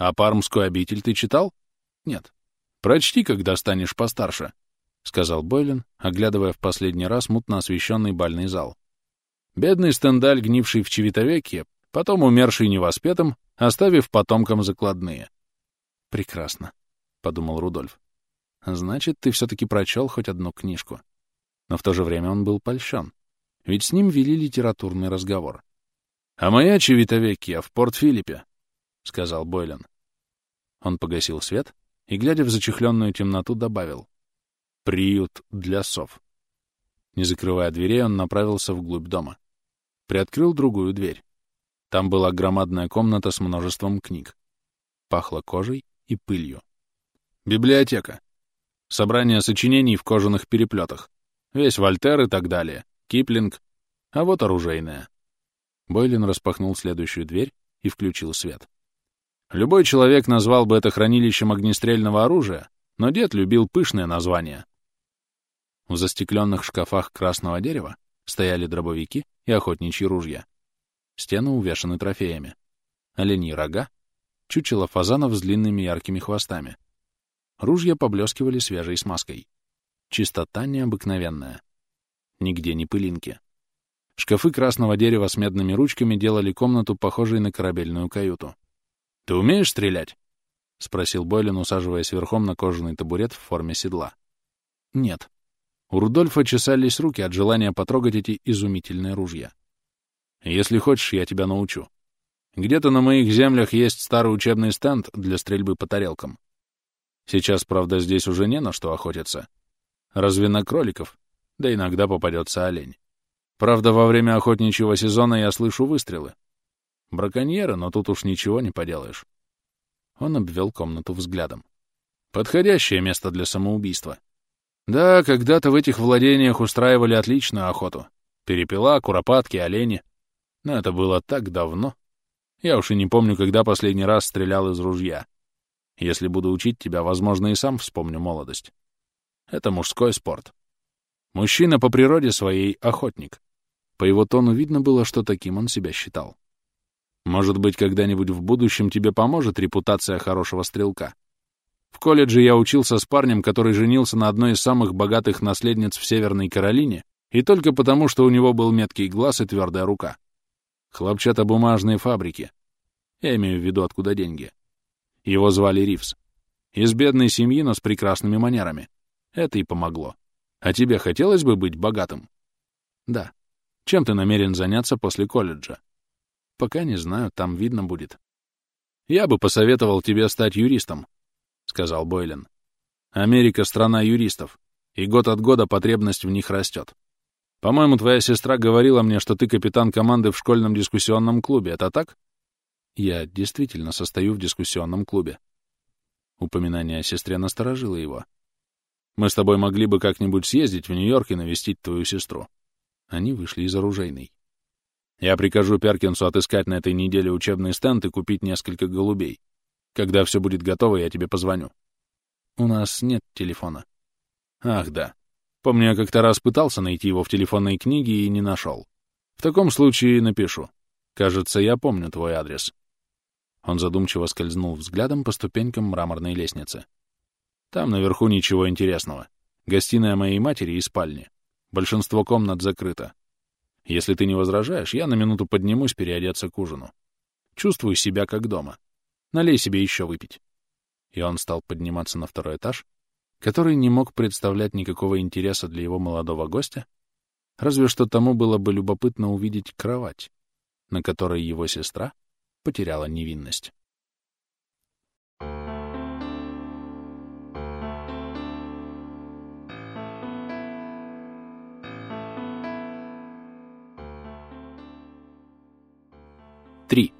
А Пармскую обитель ты читал? — Нет. — Прочти, когда станешь постарше, — сказал Бойлен, оглядывая в последний раз мутно освещенный бальный зал. Бедный Стендаль, гнивший в Чевитовеке, потом умерший невоспетым, оставив потомкам закладные. — Прекрасно, — подумал Рудольф. Значит, ты все-таки прочел хоть одну книжку. Но в то же время он был польщен, ведь с ним вели литературный разговор. — А моя Чевитовекия в Порт-Филиппе, — сказал Бойлен. Он погасил свет и, глядя в зачехленную темноту, добавил. — Приют для сов. Не закрывая дверей, он направился вглубь дома. Приоткрыл другую дверь. Там была громадная комната с множеством книг. Пахло кожей и пылью. Библиотека. Собрание сочинений в кожаных переплетах. Весь Вольтер и так далее. Киплинг. А вот оружейная. Бойлин распахнул следующую дверь и включил свет. Любой человек назвал бы это хранилищем огнестрельного оружия, но дед любил пышное название. В застекленных шкафах красного дерева стояли дробовики и охотничьи ружья. Стены увешаны трофеями. Оленьи рога, чучело фазанов с длинными яркими хвостами. Ружья поблескивали свежей смазкой. Чистота необыкновенная. Нигде ни пылинки. Шкафы красного дерева с медными ручками делали комнату похожей на корабельную каюту. «Ты умеешь стрелять?» — спросил Бойлен, усаживаясь верхом на кожаный табурет в форме седла. «Нет». У Рудольфа чесались руки от желания потрогать эти изумительные ружья. «Если хочешь, я тебя научу. Где-то на моих землях есть старый учебный стенд для стрельбы по тарелкам. Сейчас, правда, здесь уже не на что охотиться. Разве на кроликов? Да иногда попадется олень. Правда, во время охотничьего сезона я слышу выстрелы. Браконьеры, но тут уж ничего не поделаешь. Он обвел комнату взглядом. Подходящее место для самоубийства. Да, когда-то в этих владениях устраивали отличную охоту. Перепела, куропатки, олени. Но это было так давно. Я уж и не помню, когда последний раз стрелял из ружья. Если буду учить тебя, возможно, и сам вспомню молодость. Это мужской спорт. Мужчина по природе своей охотник. По его тону видно было, что таким он себя считал. Может быть, когда-нибудь в будущем тебе поможет репутация хорошего стрелка. В колледже я учился с парнем, который женился на одной из самых богатых наследниц в Северной Каролине, и только потому, что у него был меткий глаз и твердая рука. Хлопчатобумажные фабрики. Я имею в виду, откуда деньги. Его звали Ривз. Из бедной семьи, но с прекрасными манерами. Это и помогло. А тебе хотелось бы быть богатым? Да. Чем ты намерен заняться после колледжа? Пока не знаю, там видно будет. Я бы посоветовал тебе стать юристом, — сказал Бойлен. Америка — страна юристов, и год от года потребность в них растет. По-моему, твоя сестра говорила мне, что ты капитан команды в школьном дискуссионном клубе. Это так? Я действительно состою в дискуссионном клубе. Упоминание о сестре насторожило его. Мы с тобой могли бы как-нибудь съездить в Нью-Йорк и навестить твою сестру. Они вышли из оружейной. Я прикажу Перкинсу отыскать на этой неделе учебный стенд и купить несколько голубей. Когда все будет готово, я тебе позвоню. У нас нет телефона. Ах, да. Помню, я как-то раз пытался найти его в телефонной книге и не нашел. В таком случае напишу. Кажется, я помню твой адрес. Он задумчиво скользнул взглядом по ступенькам мраморной лестницы. Там наверху ничего интересного. Гостиная моей матери и спальни. Большинство комнат закрыто. Если ты не возражаешь, я на минуту поднимусь переодеться к ужину. Чувствую себя как дома. Налей себе еще выпить. И он стал подниматься на второй этаж, который не мог представлять никакого интереса для его молодого гостя, разве что тому было бы любопытно увидеть кровать, на которой его сестра потеряла невинность. 3.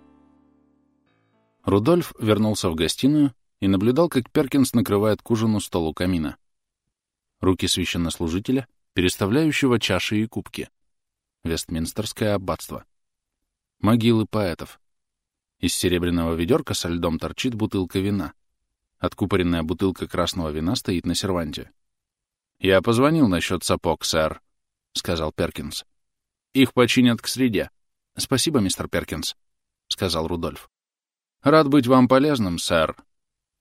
Рудольф вернулся в гостиную и наблюдал, как Перкинс накрывает к ужину стол у камина. Руки священнослужителя, переставляющего чаши и кубки. Вестминстерское аббатство. Могилы поэтов. Из серебряного ведерка со льдом торчит бутылка вина. Откупоренная бутылка красного вина стоит на серванте. «Я позвонил насчет сапог, сэр», — сказал Перкинс. «Их починят к среде». «Спасибо, мистер Перкинс», — сказал Рудольф. «Рад быть вам полезным, сэр».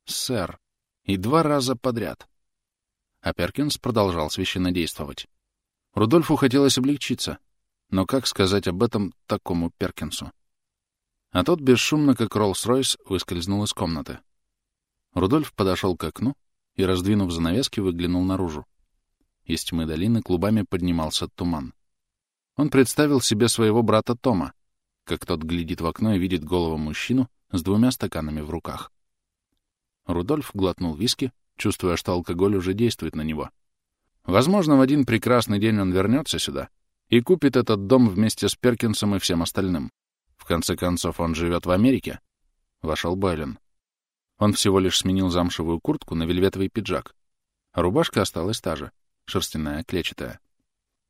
«Сэр». И два раза подряд. А Перкинс продолжал священно действовать. Рудольфу хотелось облегчиться, но как сказать об этом такому Перкинсу? А тот бесшумно, как Роллс-Ройс, выскользнул из комнаты. Рудольф подошел к окну и, раздвинув занавески, выглянул наружу. Из тьмы долины клубами поднимался туман. Он представил себе своего брата Тома, как тот глядит в окно и видит голову мужчину с двумя стаканами в руках. Рудольф глотнул виски, чувствуя, что алкоголь уже действует на него. Возможно, в один прекрасный день он вернется сюда и купит этот дом вместе с Перкинсом и всем остальным. В конце концов, он живет в Америке. Вошел Байлен. Он всего лишь сменил замшевую куртку на вельветовый пиджак. Рубашка осталась та же, шерстяная, клетчатая.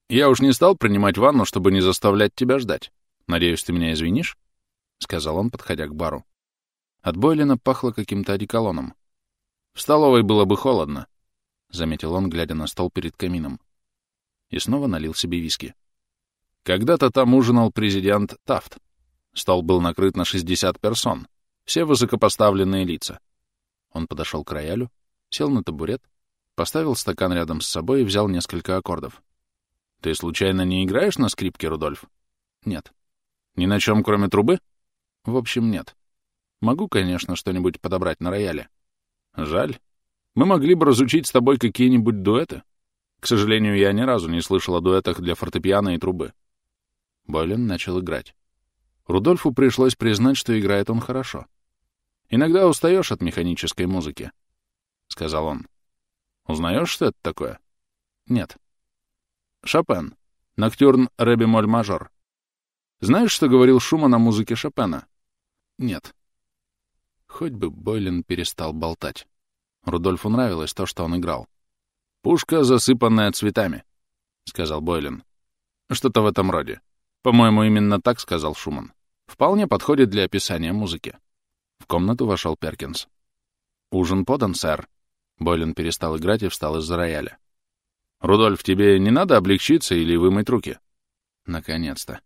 «Я уж не стал принимать ванну, чтобы не заставлять тебя ждать», «Надеюсь, ты меня извинишь?» — сказал он, подходя к бару. От Бойлина пахло каким-то одеколоном. «В столовой было бы холодно», — заметил он, глядя на стол перед камином. И снова налил себе виски. Когда-то там ужинал президент Тафт. Стол был накрыт на 60 персон, все высокопоставленные лица. Он подошел к роялю, сел на табурет, поставил стакан рядом с собой и взял несколько аккордов. «Ты случайно не играешь на скрипке, Рудольф?» «Нет». «Ни на чем, кроме трубы?» «В общем, нет. Могу, конечно, что-нибудь подобрать на рояле». «Жаль. Мы могли бы разучить с тобой какие-нибудь дуэты. К сожалению, я ни разу не слышал о дуэтах для фортепиано и трубы». Бойлен начал играть. Рудольфу пришлось признать, что играет он хорошо. «Иногда устаешь от механической музыки», — сказал он. «Узнаешь, что это такое?» «Нет». «Шопен. Ноктюрн ре бемоль мажор. Знаешь, что говорил Шуман о музыке Шопена?» «Нет». Хоть бы Бойлен перестал болтать. Рудольфу нравилось то, что он играл. «Пушка, засыпанная цветами», — сказал Бойлен. «Что-то в этом роде. По-моему, именно так сказал Шуман. Вполне подходит для описания музыки». В комнату вошел Перкинс. «Ужин подан, сэр». Бойлен перестал играть и встал из-за рояля. «Рудольф, тебе не надо облегчиться или вымыть руки?» «Наконец-то».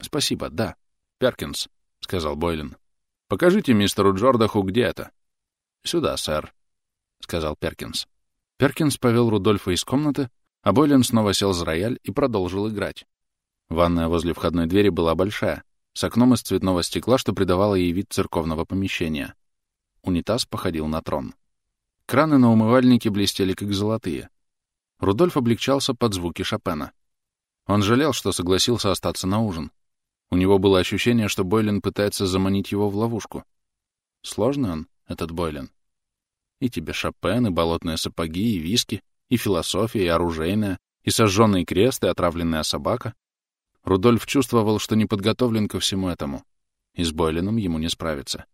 «Спасибо, да. Перкинс», — сказал Бойлен. «Покажите мистеру Джордаху, где это». «Сюда, сэр», — сказал Перкинс. Перкинс повел Рудольфа из комнаты, а Бойлен снова сел за рояль и продолжил играть. Ванная возле входной двери была большая, с окном из цветного стекла, что придавало ей вид церковного помещения. Унитаз походил на трон. Краны на умывальнике блестели, как золотые. Рудольф облегчался под звуки Шопена. Он жалел, что согласился остаться на ужин. У него было ощущение, что Бойлен пытается заманить его в ловушку. Сложный он, этот Бойлен. И тебе Шопен, и болотные сапоги, и виски, и философия, и оружейная, и сожженный крест, и отравленная собака. Рудольф чувствовал, что не подготовлен ко всему этому, и с Бойленом ему не справиться.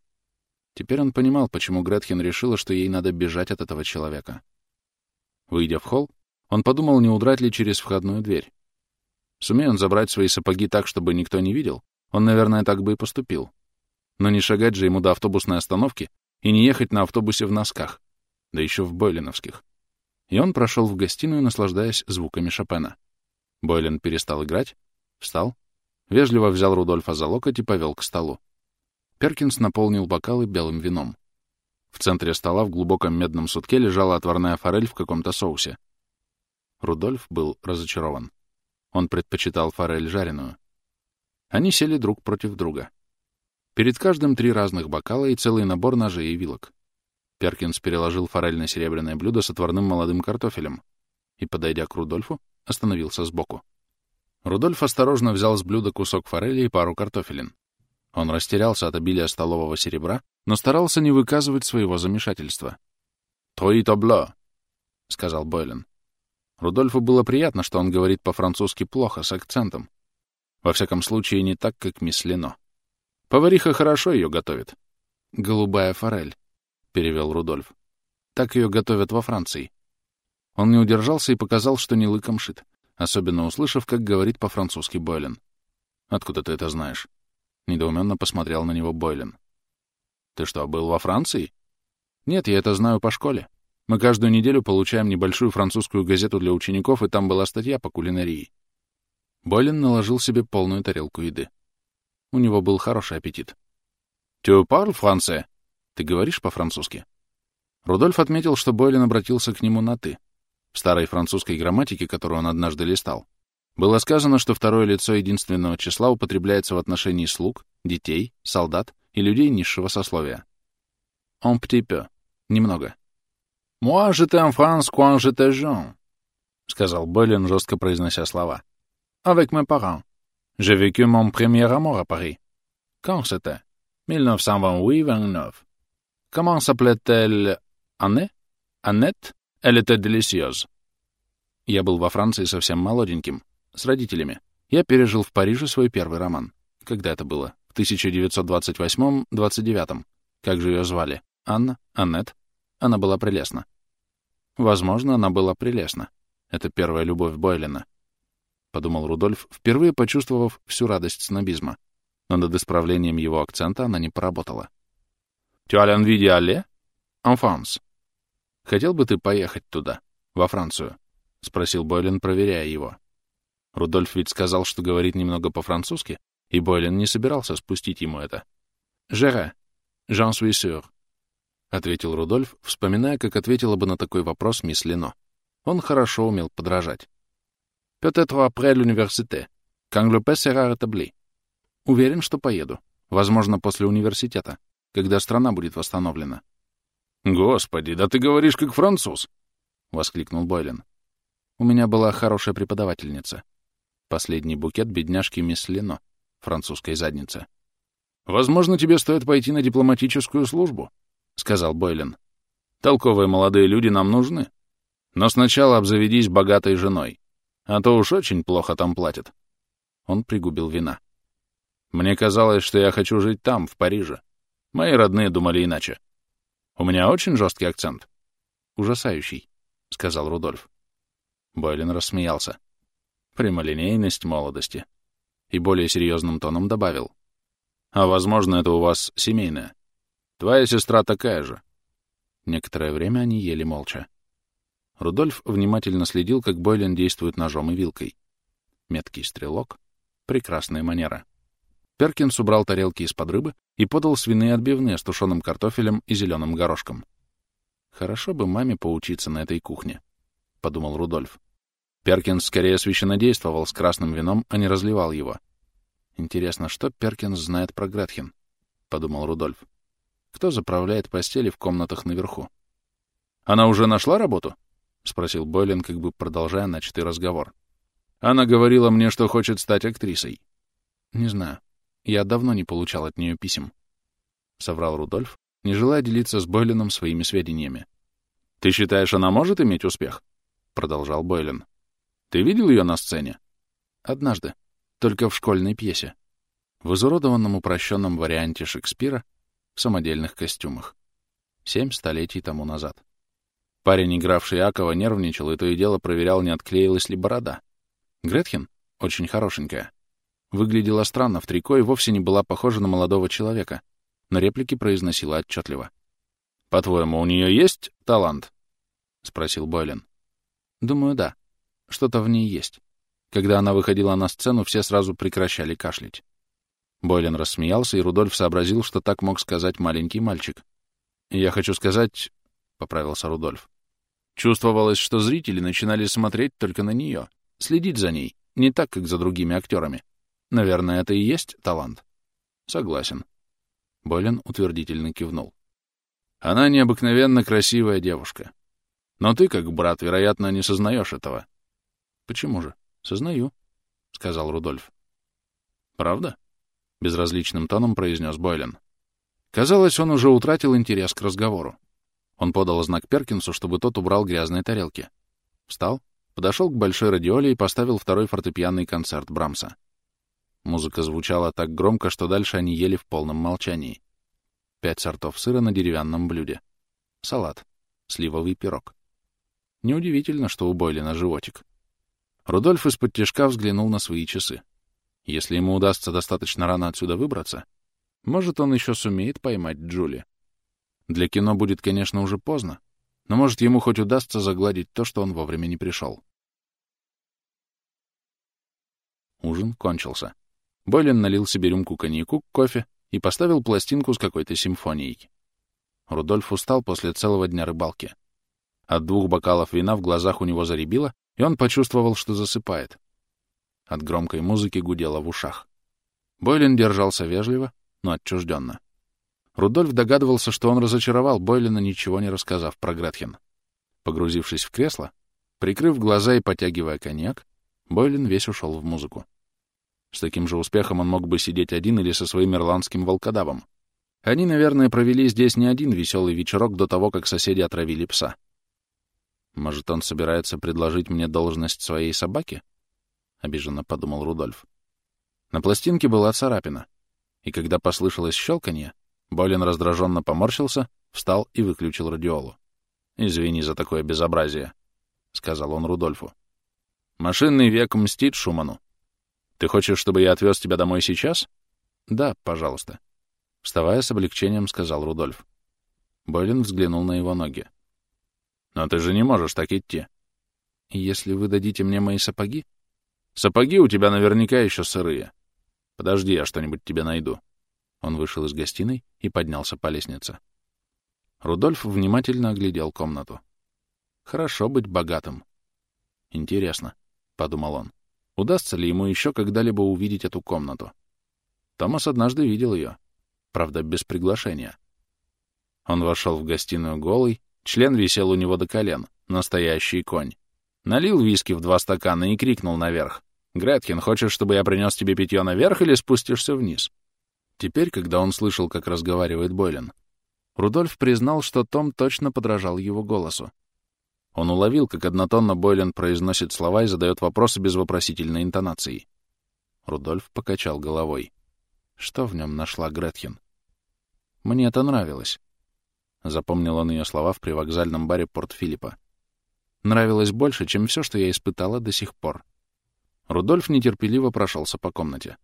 Теперь он понимал, почему Гретхен решила, что ей надо бежать от этого человека. Выйдя в холл, он подумал, не удрать ли через входную дверь. Сумея он забрать свои сапоги так, чтобы никто не видел, он, наверное, так бы и поступил. Но не шагать же ему до автобусной остановки и не ехать на автобусе в носках, да еще в Бойленовских. И он прошел в гостиную, наслаждаясь звуками Шопена. Бойлен перестал играть, встал, вежливо взял Рудольфа за локоть и повел к столу. Перкинс наполнил бокалы белым вином. В центре стола в глубоком медном сутке лежала отварная форель в каком-то соусе. Рудольф был разочарован. Он предпочитал форель жареную. Они сели друг против друга. Перед каждым три разных бокала и целый набор ножей и вилок. Перкинс переложил форель на серебряное блюдо с отварным молодым картофелем и, подойдя к Рудольфу, остановился сбоку. Рудольф осторожно взял с блюда кусок форели и пару картофелин. Он растерялся от обилия столового серебра, но старался не выказывать своего замешательства. «Трои табло», — сказал Бойлен. Рудольфу было приятно, что он говорит по-французски плохо, с акцентом. Во всяком случае, не так, как мисс Лено. Повариха хорошо ее готовит. «Голубая форель», — перевел Рудольф. «Так ее готовят во Франции». Он не удержался и показал, что не лыком шит, особенно услышав, как говорит по-французски Бойлен. «Откуда ты это знаешь?» Недоуменно посмотрел на него Бойлен. «Ты что, был во Франции?» «Нет, я это знаю по школе. Мы каждую неделю получаем небольшую французскую газету для учеников, и там была статья по кулинарии. Бойлен наложил себе полную тарелку еды. У него был хороший аппетит. «Tu parles français?» «Ты говоришь по-французски?» Рудольф отметил, что Бойлен обратился к нему на «ты». В старой французской грамматике, которую он однажды листал, было сказано, что второе лицо единственного числа употребляется в отношении слуг, детей, солдат и людей низшего сословия. «Un petit peu» — немного. «Moi, j'étais en France quand j'étais jeune», — сказал Бойлен, жестко произнося слова. «Avec mes parents. J'ai vécu mon premier amour à Paris. Quand c'était 1928-29. Comment s'appelait-elle Анне? Аннет? Elle était délicieuse». Я был во Франции совсем молоденьким, с родителями. Я пережил в Париже свой первый роман. Когда это было? В 1928-29. Как же ее звали? Анна? Аннет? Она была прелестна. Возможно, она была прелестна. Это первая любовь Бойлина. Подумал Рудольф, впервые почувствовав всю радость снобизма. Но над исправлением его акцента она не поработала. Tu as l'envie d'y aller? En France. Хотел бы ты поехать туда, во Францию? — спросил Бойлен, проверяя его. Рудольф ведь сказал, что говорит немного по-французски, и Бойлен не собирался спустить ему это. «Жере, j'en suis sûr», — ответил Рудольф, вспоминая, как ответила бы на такой вопрос мисс Лино. Он хорошо умел подражать. «Peut-être après l'université, quand le paix sera rétabli». Уверен, что поеду. Возможно, после университета, когда страна будет восстановлена. «Господи, да ты говоришь как француз!» — воскликнул Бойлен. У меня была хорошая преподавательница. Последний букет бедняжки мисс Лино, французской задницы. «Возможно, тебе стоит пойти на дипломатическую службу», — сказал Бойлен. «Толковые молодые люди нам нужны. Но сначала обзаведись богатой женой, а то уж очень плохо там платят». Он пригубил вина. «Мне казалось, что я хочу жить там, в Париже. Мои родные думали иначе. У меня очень жесткий акцент». «Ужасающий», — сказал Рудольф. Бойлен рассмеялся. Прямолинейность молодости. И более серьезным тоном добавил. А возможно, это у вас семейное. Твоя сестра такая же. Некоторое время они ели молча. Рудольф внимательно следил, как Бойлен действует ножом и вилкой. Меткий стрелок. Прекрасная манера. Перкинс убрал тарелки из-под рыбы и подал свиные отбивные с тушеным картофелем и зеленым горошком. «Хорошо бы маме поучиться на этой кухне», — подумал Рудольф. Перкинс скорее священнодействовал с красным вином, а не разливал его. «Интересно, что Перкинс знает про Гретхен?» — подумал Рудольф. «Кто заправляет постели в комнатах наверху?» «Она уже нашла работу?» — спросил Бойлен, как бы продолжая начатый разговор. «Она говорила мне, что хочет стать актрисой». «Не знаю. Я давно не получал от нее писем», — соврал Рудольф, не желая делиться с Бойленом своими сведениями. «Ты считаешь, она может иметь успех?» — продолжал Бойлен. «Ты видел ее на сцене?» «Однажды. Только в школьной пьесе. В изуродованном упрощенном варианте Шекспира в самодельных костюмах. Семь столетий тому назад. Парень, игравший Акова, нервничал и то и дело проверял, не отклеилась ли борода. Гретхен, очень хорошенькая, Выглядела странно в трико и вовсе не была похожа на молодого человека, но реплики произносила отчетливо. «По-твоему, у нее есть талант?» — спросил Бойлен. «Думаю, да. Что-то в ней есть. Когда она выходила на сцену, все сразу прекращали кашлять». Бойлен рассмеялся, и Рудольф сообразил, что так мог сказать маленький мальчик. «Я хочу сказать...» — поправился Рудольф. Чувствовалось, что зрители начинали смотреть только на нее, следить за ней, не так, как за другими актерами. Наверное, это и есть талант. Согласен. Болин утвердительно кивнул. Она необыкновенно красивая девушка. Но ты, как брат, вероятно, не сознаешь этого. Почему же? Сознаю, — сказал Рудольф. Правда? Безразличным тоном произнес Бойлен. Казалось, он уже утратил интерес к разговору. Он подал знак Перкинсу, чтобы тот убрал грязные тарелки. Встал, подошел к большой радиоле и поставил второй фортепианный концерт Брамса. Музыка звучала так громко, что дальше они ели в полном молчании. Пять сортов сыра на деревянном блюде. Салат. Сливовый пирог. Неудивительно, что у Бойлина животик. Рудольф из-под взглянул на свои часы. Если ему удастся достаточно рано отсюда выбраться, может, он еще сумеет поймать Джули. Для кино будет, конечно, уже поздно, но, может, ему хоть удастся загладить то, что он вовремя не пришел. Ужин кончился. Бойлен налил себе рюмку коньяку, кофе и поставил пластинку с какой-то симфонией. Рудольф устал после целого дня рыбалки. От двух бокалов вина в глазах у него заребило, и он почувствовал, что засыпает. От громкой музыки гудело в ушах. Бойлен держался вежливо, но отчужденно. Рудольф догадывался, что он разочаровал Бойлена, ничего не рассказав про Гретхен. Погрузившись в кресло, прикрыв глаза и потягивая коньяк, Бойлен весь ушел в музыку. С таким же успехом он мог бы сидеть один или со своим ирландским волкодавом. Они, наверное, провели здесь не один веселый вечерок до того, как соседи отравили пса. «Может, он собирается предложить мне должность своей собаки?» — обиженно подумал Рудольф. На пластинке была царапина, и когда послышалось щелканье, Болин раздраженно поморщился, встал и выключил радиолу. «Извини за такое безобразие», — сказал он Рудольфу. «Машинный век мстит Шуману. Ты хочешь, чтобы я отвез тебя домой сейчас? Да, пожалуйста. Вставая с облегчением, сказал Рудольф. Бойлен взглянул на его ноги. «Но ты же не можешь так идти». «Если вы дадите мне мои сапоги?» «Сапоги у тебя наверняка еще сырые. Подожди, я что-нибудь тебе найду». Он вышел из гостиной и поднялся по лестнице. Рудольф внимательно оглядел комнату. Хорошо быть богатым. Интересно, — подумал он, — удастся ли ему еще когда-либо увидеть эту комнату? Томас однажды видел ее, правда, без приглашения. Он вошел в гостиную голый, член висел у него до колен, настоящий конь. Налил виски в два стакана и крикнул наверх. «Гретхен, хочешь, чтобы я принес тебе питье наверх или спустишься вниз?» Теперь, когда он слышал, как разговаривает Бойлен, Рудольф признал, что Том точно подражал его голосу. Он уловил, как однотонно Бойлен произносит слова и задает вопросы без вопросительной интонации. Рудольф покачал головой. Что в нем нашла Гретхен? Мне это нравилось. Запомнил он ее слова в привокзальном баре Порт-Филиппа. Нравилось больше, чем все, что я испытала до сих пор. Рудольф нетерпеливо прошелся по комнате.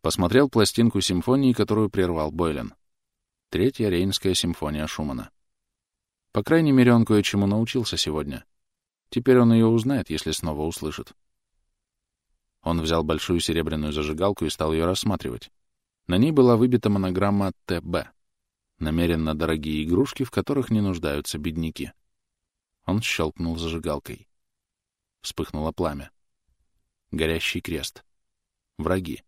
Посмотрел пластинку симфонии, которую прервал Бойлен. Третья Рейнская симфония Шумана. По крайней мере, он кое-чему научился сегодня. Теперь он ее узнает, если снова услышит. Он взял большую серебряную зажигалку и стал ее рассматривать. На ней была выбита монограмма «ТБ» — намеренно дорогие игрушки, в которых не нуждаются бедняки. Он щелкнул зажигалкой. Вспыхнуло пламя. Горящий крест. Враги.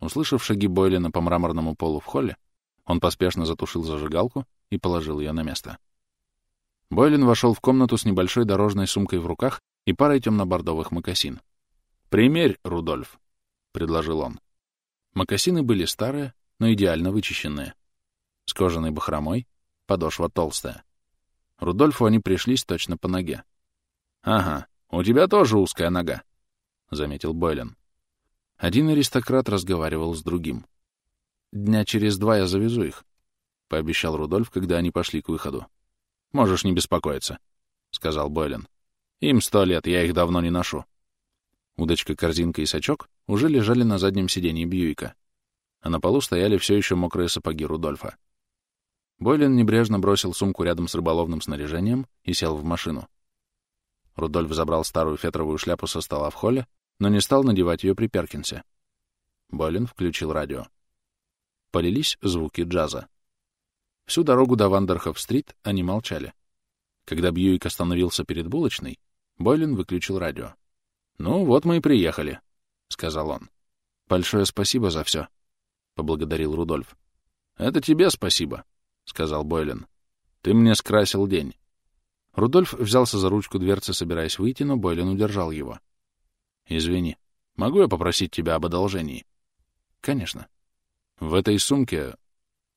Услышав шаги Бойлина по мраморному полу в холле, он поспешно затушил зажигалку и положил ее на место. Бойлин вошел в комнату с небольшой дорожной сумкой в руках и парой темно-бордовых мокасин. «Примерь, Рудольф», — предложил он. Мокасины были старые, но идеально вычищенные. С кожаной бахромой, подошва толстая. Рудольфу они пришлись точно по ноге. «Ага, у тебя тоже узкая нога», — заметил Бойлен. Один аристократ разговаривал с другим. «Дня через два я завезу их», — пообещал Рудольф, когда они пошли к выходу. «Можешь не беспокоиться», — сказал Бойлен. «Им сто лет, я их давно не ношу». Удочка, корзинка и сачок уже лежали на заднем сиденье Бьюика, а на полу стояли все еще мокрые сапоги Рудольфа. Бойлен небрежно бросил сумку рядом с рыболовным снаряжением и сел в машину. Рудольф забрал старую фетровую шляпу со стола в холле, но не стал надевать ее при Перкинсе. Бойлен включил радио. Полились звуки джаза. Всю дорогу до Вандерхоф-стрит они молчали. Когда Бьюик остановился перед булочной, Бойлен выключил радио. «Ну, вот мы и приехали», — сказал он. «Большое спасибо за все», — поблагодарил Рудольф. «Это тебе спасибо», — сказал Бойлен. «Ты мне скрасил день». Рудольф взялся за ручку дверцы, собираясь выйти, но Бойлен удержал его. «Извини, могу я попросить тебя об одолжении?» «Конечно». «В этой сумке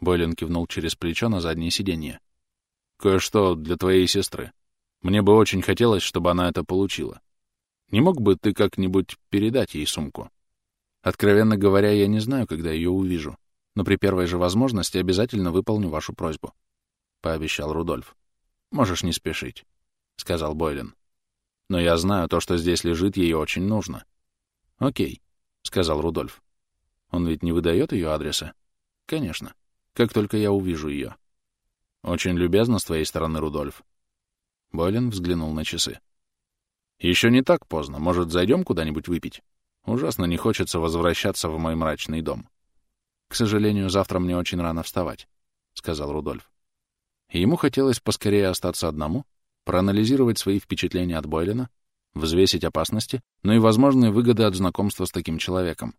Бойлен кивнул через плечо на заднее сиденье. «Кое-что для твоей сестры. Мне бы очень хотелось, чтобы она это получила. Не мог бы ты как-нибудь передать ей сумку? Откровенно говоря, я не знаю, когда ее увижу, но при первой же возможности обязательно выполню вашу просьбу», — пообещал Рудольф. «Можешь не спешить», — сказал Бойлен. «Но я знаю, то, что здесь лежит, ей очень нужно». «Окей», — сказал Рудольф. «Он ведь не выдает ее адреса?» «Конечно как только я увижу ее. Очень любезно с твоей стороны, Рудольф. Бойлен взглянул на часы. Еще не так поздно. Может, зайдем куда-нибудь выпить? Ужасно не хочется возвращаться в мой мрачный дом. К сожалению, завтра мне очень рано вставать, — сказал Рудольф. ему хотелось поскорее остаться одному, проанализировать свои впечатления от Бойлена, взвесить опасности, но и возможные выгоды от знакомства с таким человеком.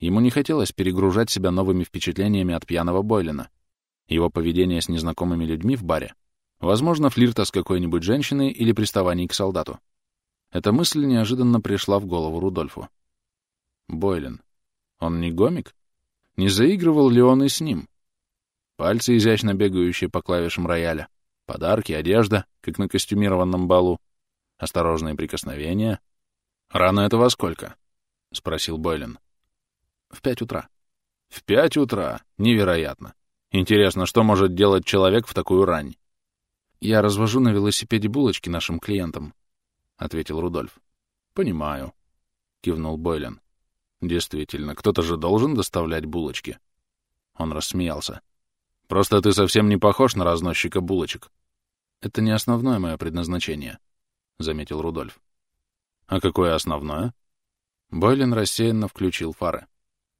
Ему не хотелось перегружать себя новыми впечатлениями от пьяного Бойлина, его поведение с незнакомыми людьми в баре, возможно, флирта с какой-нибудь женщиной или приставаний к солдату. Эта мысль неожиданно пришла в голову Рудольфу. Бойлен. Он не гомик? Не заигрывал ли он и с ним? Пальцы, изящно бегающие по клавишам рояля, подарки, одежда, как на костюмированном балу, осторожные прикосновения. «Рано это во сколько?» — спросил Бойлен. В пять утра. В пять утра? Невероятно. Интересно, что может делать человек в такую рань? Я развожу на велосипеде булочки нашим клиентам, — ответил Рудольф. Понимаю, — кивнул Бойлен. Действительно, кто-то же должен доставлять булочки. Он рассмеялся. Просто ты совсем не похож на разносчика булочек. Это не основное мое предназначение, — заметил Рудольф. А какое основное? Бойлен рассеянно включил фары.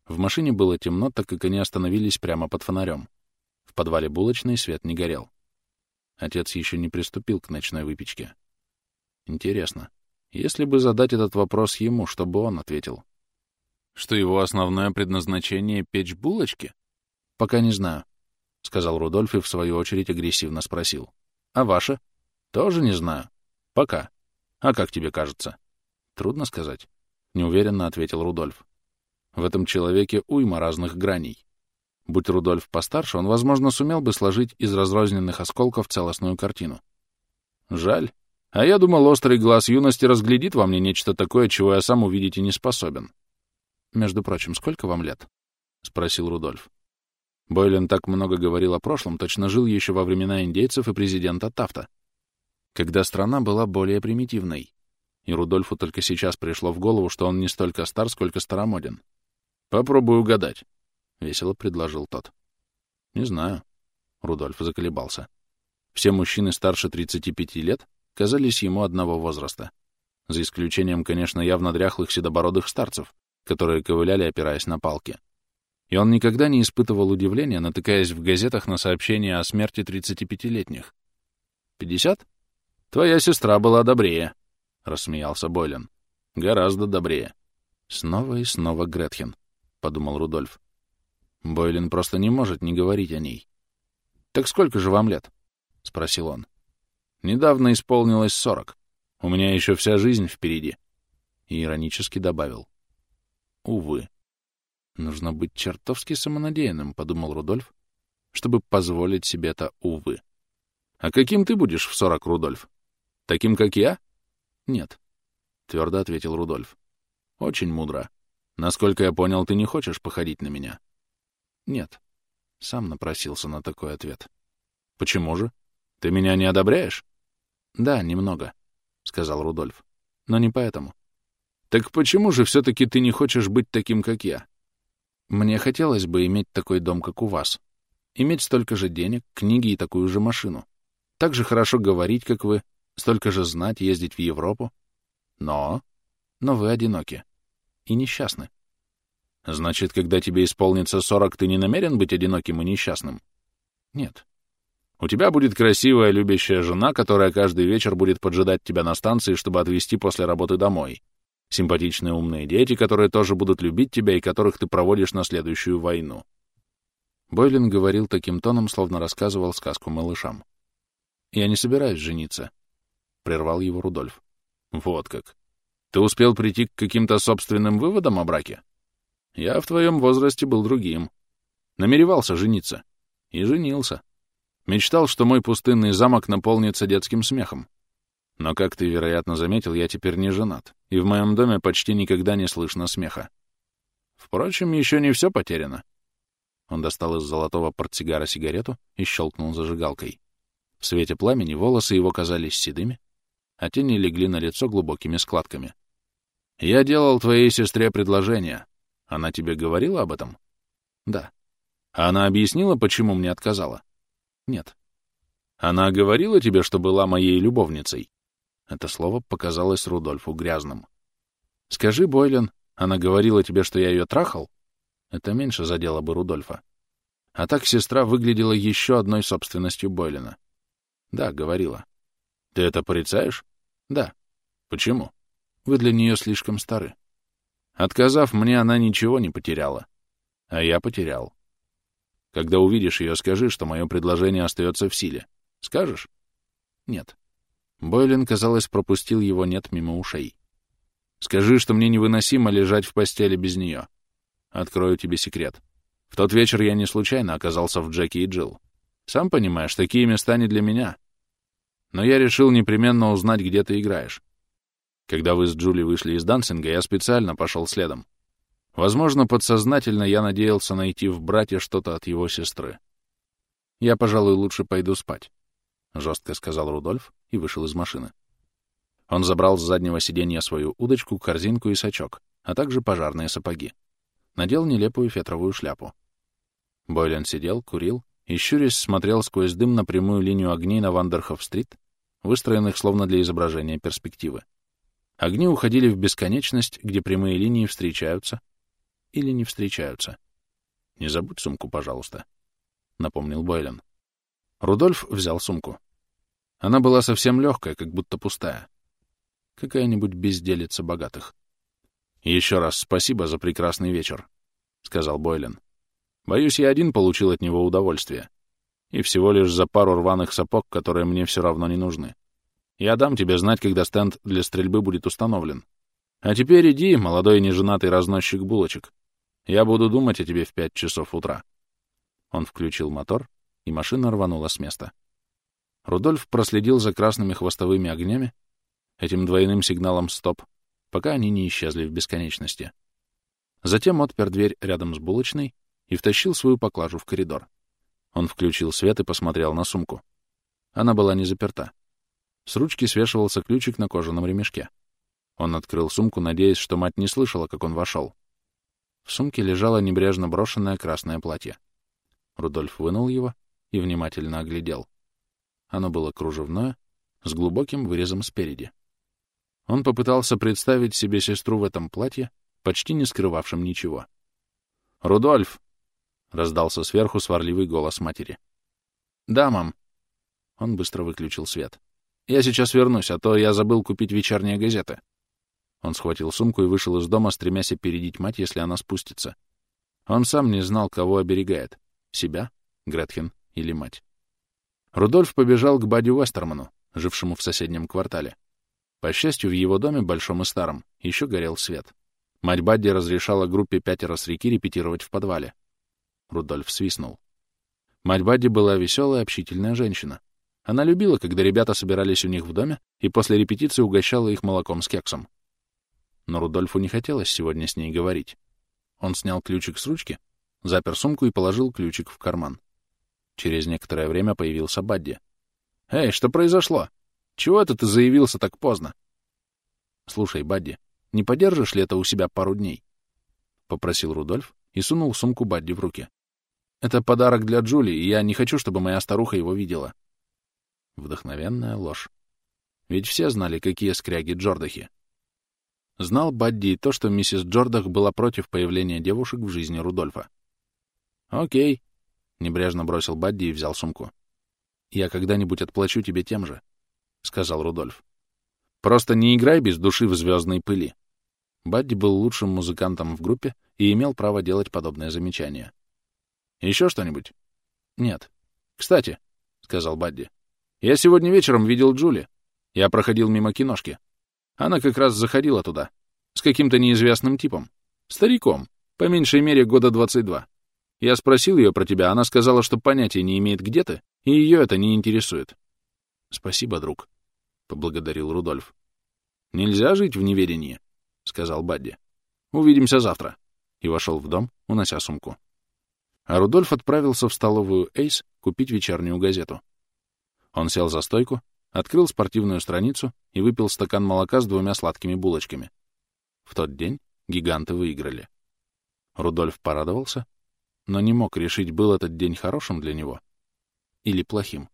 В машине было темно, так как они остановились прямо под фонарем. В подвале булочной свет не горел. Отец еще не приступил к ночной выпечке. Интересно, если бы задать этот вопрос ему, что бы он ответил? Что его основное предназначение — печь булочки? Пока не знаю, — сказал Рудольф и в свою очередь агрессивно спросил. А ваше? Тоже не знаю. Пока. А как тебе кажется? Трудно сказать, — неуверенно ответил Рудольф. В этом человеке уйма разных граней. Будь Рудольф постарше, он, возможно, сумел бы сложить из разрозненных осколков целостную картину. Жаль. А я думал, острый глаз юности разглядит во мне нечто такое, чего я сам увидеть и не способен. Между прочим, сколько вам лет? — спросил Рудольф. Бойлен так много говорил о прошлом, точно жил еще во времена индейцев и президента Тафта, когда страна была более примитивной. И Рудольфу только сейчас пришло в голову, что он не столько стар, сколько старомоден. «Попробуй угадать», — весело предложил тот. «Не знаю». Рудольф заколебался. Все мужчины старше 35 лет казались ему одного возраста. За исключением, конечно, явно дряхлых седобородых старцев, которые ковыляли, опираясь на палки. И он никогда не испытывал удивления, натыкаясь в газетах на сообщения о смерти 35-летних. «Пятьдесят? Твоя сестра была добрее», — рассмеялся Бойлен. «Гораздо добрее». «Снова и снова Гретхен», — подумал Рудольф. Бойлен просто не может не говорить о ней. «Так сколько же вам лет?» — спросил он. «Недавно исполнилось сорок. У меня еще вся жизнь впереди». И иронически добавил. «Увы». «Нужно быть чертовски самонадеянным», — подумал Рудольф, чтобы позволить себе это «увы». «А каким ты будешь в сорок, Рудольф? Таким, как я?» «Нет», — твердо ответил Рудольф. «Очень мудро. Насколько я понял, ты не хочешь походить на меня?» Нет. Сам напросился на такой ответ. Почему же? Ты меня не одобряешь? Да, немного, сказал Рудольф. Но не поэтому. Так почему же все-таки ты не хочешь быть таким, как я? Мне хотелось бы иметь такой дом, как у вас. Иметь столько же денег, книги и такую же машину. Так же хорошо говорить, как вы, столько же знать, ездить в Европу. Но... Но вы одиноки. И несчастны. Значит, когда тебе исполнится сорок, ты не намерен быть одиноким и несчастным? Нет. У тебя будет красивая, любящая жена, которая каждый вечер будет поджидать тебя на станции, чтобы отвезти после работы домой. Симпатичные умные дети, которые тоже будут любить тебя и которых ты проводишь на следующую войну. Бойлин говорил таким тоном, словно рассказывал сказку малышам. «Я не собираюсь жениться», — прервал его Рудольф. «Вот как. Ты успел прийти к каким-то собственным выводам о браке?» Я в твоем возрасте был другим. Намеревался жениться. И женился. Мечтал, что мой пустынный замок наполнится детским смехом. Но, как ты, вероятно, заметил, я теперь не женат, и в моем доме почти никогда не слышно смеха. Впрочем, еще не все потеряно. Он достал из золотого портсигара сигарету и щелкнул зажигалкой. В свете пламени волосы его казались седыми, а тени легли на лицо глубокими складками. «Я делал твоей сестре предложение. Она тебе говорила об этом? Да. А она объяснила, почему мне отказала? Нет. Она говорила тебе, что была моей любовницей? Это слово показалось Рудольфу грязным. Скажи, Бойлен, она говорила тебе, что я ее трахал? Это меньше задело бы Рудольфа. А так сестра выглядела еще одной собственностью Бойлена. Да, говорила. Ты это порицаешь? Да. Почему? Вы для нее слишком стары. Отказав мне, она ничего не потеряла. А я потерял. Когда увидишь ее, скажи, что мое предложение остается в силе. Скажешь? Нет. Бойлен, казалось, пропустил его «нет» мимо ушей. Скажи, что мне невыносимо лежать в постели без нее. Открою тебе секрет. В тот вечер я не случайно оказался в Джеки и Джилл. Сам понимаешь, такие места не для меня. Но я решил непременно узнать, где ты играешь. Когда вы с Джули вышли из дансинга, я специально пошел следом. Возможно, подсознательно я надеялся найти в брате что-то от его сестры. «Я, пожалуй, лучше пойду спать», — жестко сказал Рудольф и вышел из машины. Он забрал с заднего сиденья свою удочку, корзинку и сачок, а также пожарные сапоги. Надел нелепую фетровую шляпу. Бойлен сидел, курил и щурясь смотрел сквозь дым на прямую линию огней на Вандерхоф-стрит, выстроенных словно для изображения перспективы. Огни уходили в бесконечность, где прямые линии встречаются или не встречаются. «Не забудь сумку, пожалуйста», — напомнил Бойлен. Рудольф взял сумку. Она была совсем легкая, как будто пустая. Какая-нибудь безделица богатых. «Еще раз спасибо за прекрасный вечер», — сказал Бойлен. «Боюсь, я один получил от него удовольствие. И всего лишь за пару рваных сапог, которые мне все равно не нужны. Я дам тебе знать, когда стенд для стрельбы будет установлен. А теперь иди, молодой неженатый разносчик булочек. Я буду думать о тебе в пять часов утра». Он включил мотор, и машина рванула с места. Рудольф проследил за красными хвостовыми огнями, этим двойным сигналом «стоп», пока они не исчезли в бесконечности. Затем отпер дверь рядом с булочной и втащил свою поклажу в коридор. Он включил свет и посмотрел на сумку. Она была не заперта. С ручки свешивался ключик на кожаном ремешке. Он открыл сумку, надеясь, что мать не слышала, как он вошел. В сумке лежало небрежно брошенное красное платье. Рудольф вынул его и внимательно оглядел. Оно было кружевное, с глубоким вырезом спереди. Он попытался представить себе сестру в этом платье, почти не скрывавшем ничего. «Рудольф!» — раздался сверху сварливый голос матери. «Да, мам». Он быстро выключил свет. «Я сейчас вернусь, а то я забыл купить вечерние газеты». Он схватил сумку и вышел из дома, стремясь опередить мать, если она спустится. Он сам не знал, кого оберегает — себя, Гретхен или мать. Рудольф побежал к Бади Уэстерману, жившему в соседнем квартале. По счастью, в его доме, большом и старом, еще горел свет. Мать Бадди разрешала группе пятеро с реки репетировать в подвале. Рудольф свистнул. Мать Бадди была веселая, общительная женщина. Она любила, когда ребята собирались у них в доме, и после репетиции угощала их молоком с кексом. Но Рудольфу не хотелось сегодня с ней говорить. Он снял ключик с ручки, запер сумку и положил ключик в карман. Через некоторое время появился Бадди. «Эй, что произошло? Чего это ты заявился так поздно?» «Слушай, Бадди, не подержишь ли это у себя пару дней?» — попросил Рудольф и сунул сумку Бадди в руки. «Это подарок для Джули, и я не хочу, чтобы моя старуха его видела». Вдохновенная ложь. Ведь все знали, какие скряги Джордахи. Знал Бадди то, что миссис Джордах была против появления девушек в жизни Рудольфа. «Окей», — небрежно бросил Бадди и взял сумку. «Я когда-нибудь отплачу тебе тем же», — сказал Рудольф. «Просто не играй без души в звездной пыли». Бадди был лучшим музыкантом в группе и имел право делать подобное замечание. «Еще что-нибудь?» «Нет». «Кстати», — сказал Бадди, — «я сегодня вечером видел Джули. Я проходил мимо киношки. Она как раз заходила туда. С каким-то неизвестным типом. Стариком. По меньшей мере года 22. Я спросил ее про тебя, она сказала, что понятия не имеет, где ты, и ее это не интересует. — Спасибо, друг, — поблагодарил Рудольф. — Нельзя жить в неведении, — сказал Бадди. — Увидимся завтра. И вошел в дом, унося сумку. А Рудольф отправился в столовую «Эйс» купить вечернюю газету. Он сел за стойку, открыл спортивную страницу и выпил стакан молока с двумя сладкими булочками. В тот день гиганты выиграли. Рудольф порадовался, но не мог решить, был этот день хорошим для него или плохим.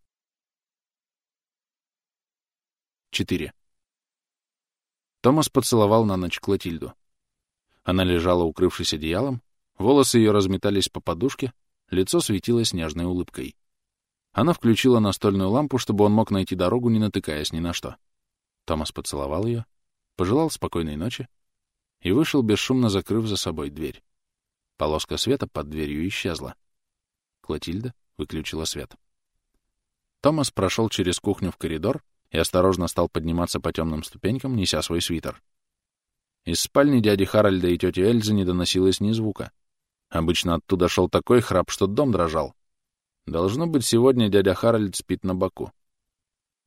4. Томас поцеловал на ночь Клотильду. Она лежала, укрывшись одеялом, волосы ее разметались по подушке, лицо светилось нежной улыбкой. Она включила настольную лампу, чтобы он мог найти дорогу, не натыкаясь ни на что. Томас поцеловал ее, пожелал спокойной ночи и вышел, бесшумно закрыв за собой дверь. Полоска света под дверью исчезла. Клотильда выключила свет. Томас прошел через кухню в коридор и осторожно стал подниматься по темным ступенькам, неся свой свитер. Из спальни дяди Харальда и тети Эльзы не доносилось ни звука. Обычно оттуда шел такой храп, что дом дрожал. Должно быть, сегодня дядя Харальд спит на боку.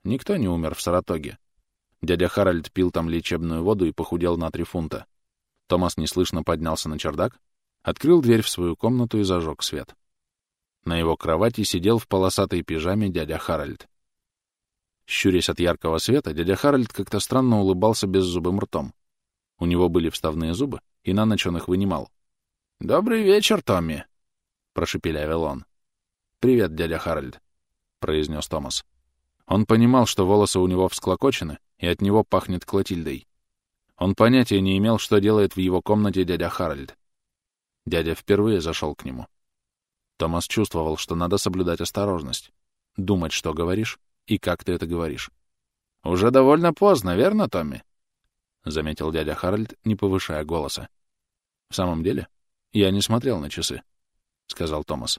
Никто не умер в Саратоге. Дядя Харальд пил там лечебную воду и похудел на три фунта. Томас неслышно поднялся на чердак, открыл дверь в свою комнату и зажег свет. На его кровати сидел в полосатой пижаме дядя Харальд. Щурясь от яркого света, дядя Харальд как-то странно улыбался беззубым ртом. У него были вставные зубы, и на ночь он их вынимал. «Добрый вечер, Томми!» — прошепелявил он. «Привет, дядя Харальд», — произнес Томас. Он понимал, что волосы у него всклокочены, и от него пахнет Клотильдой. Он понятия не имел, что делает в его комнате дядя Харальд. Дядя впервые зашел к нему. Томас чувствовал, что надо соблюдать осторожность, думать, что говоришь и как ты это говоришь. «Уже довольно поздно, верно, Томми?» — заметил дядя Харальд, не повышая голоса. «В самом деле, я не смотрел на часы», — сказал Томас.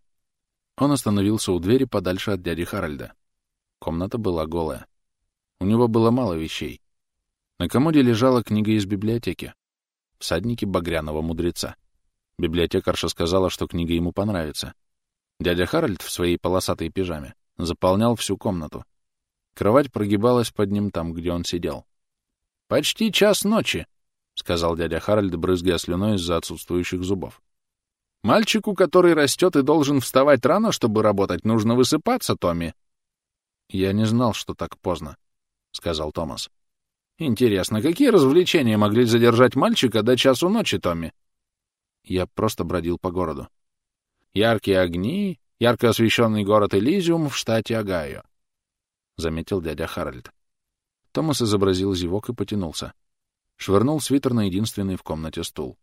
Он остановился у двери подальше от дяди Харальда. Комната была голая. У него было мало вещей. На комоде лежала книга из библиотеки. «Всадники багряного мудреца». Библиотекарша сказала, что книга ему понравится. Дядя Харальд в своей полосатой пижаме заполнял всю комнату. Кровать прогибалась под ним там, где он сидел. «Почти час ночи», — сказал дядя Харальд, брызгая слюной из-за отсутствующих зубов. «Мальчику, который растет и должен вставать рано, чтобы работать, нужно высыпаться, Томми». «Я не знал, что так поздно», — сказал Томас. «Интересно, какие развлечения могли задержать мальчика до часу ночи, Томми?» Я просто бродил по городу. Яркие огни, ярко освещенный город Элизиум в штате Огайо, — заметил дядя Харальд. Томас изобразил зевок и потянулся. Швырнул свитер на единственный в комнате стул.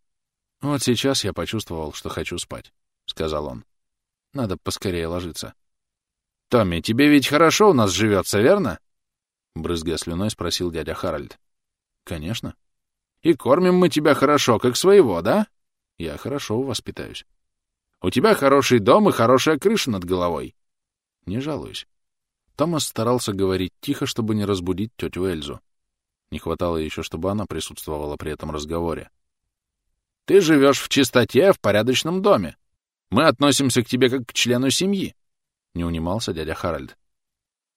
«Вот сейчас я почувствовал, что хочу спать», — сказал он. «Надо поскорее ложиться». «Томми, тебе ведь хорошо у нас живется, верно?» Брызгая слюной, спросил дядя Харальд. «Конечно». «И кормим мы тебя хорошо, как своего, да?» «Я хорошо у вас питаюсь». «У тебя хороший дом и хорошая крыша над головой». «Не жалуюсь». Томас старался говорить тихо, чтобы не разбудить тетю Эльзу. Не хватало еще, чтобы она присутствовала при этом разговоре. «Ты живешь в чистоте, в порядочном доме. Мы относимся к тебе как к члену семьи», — не унимался дядя Харальд.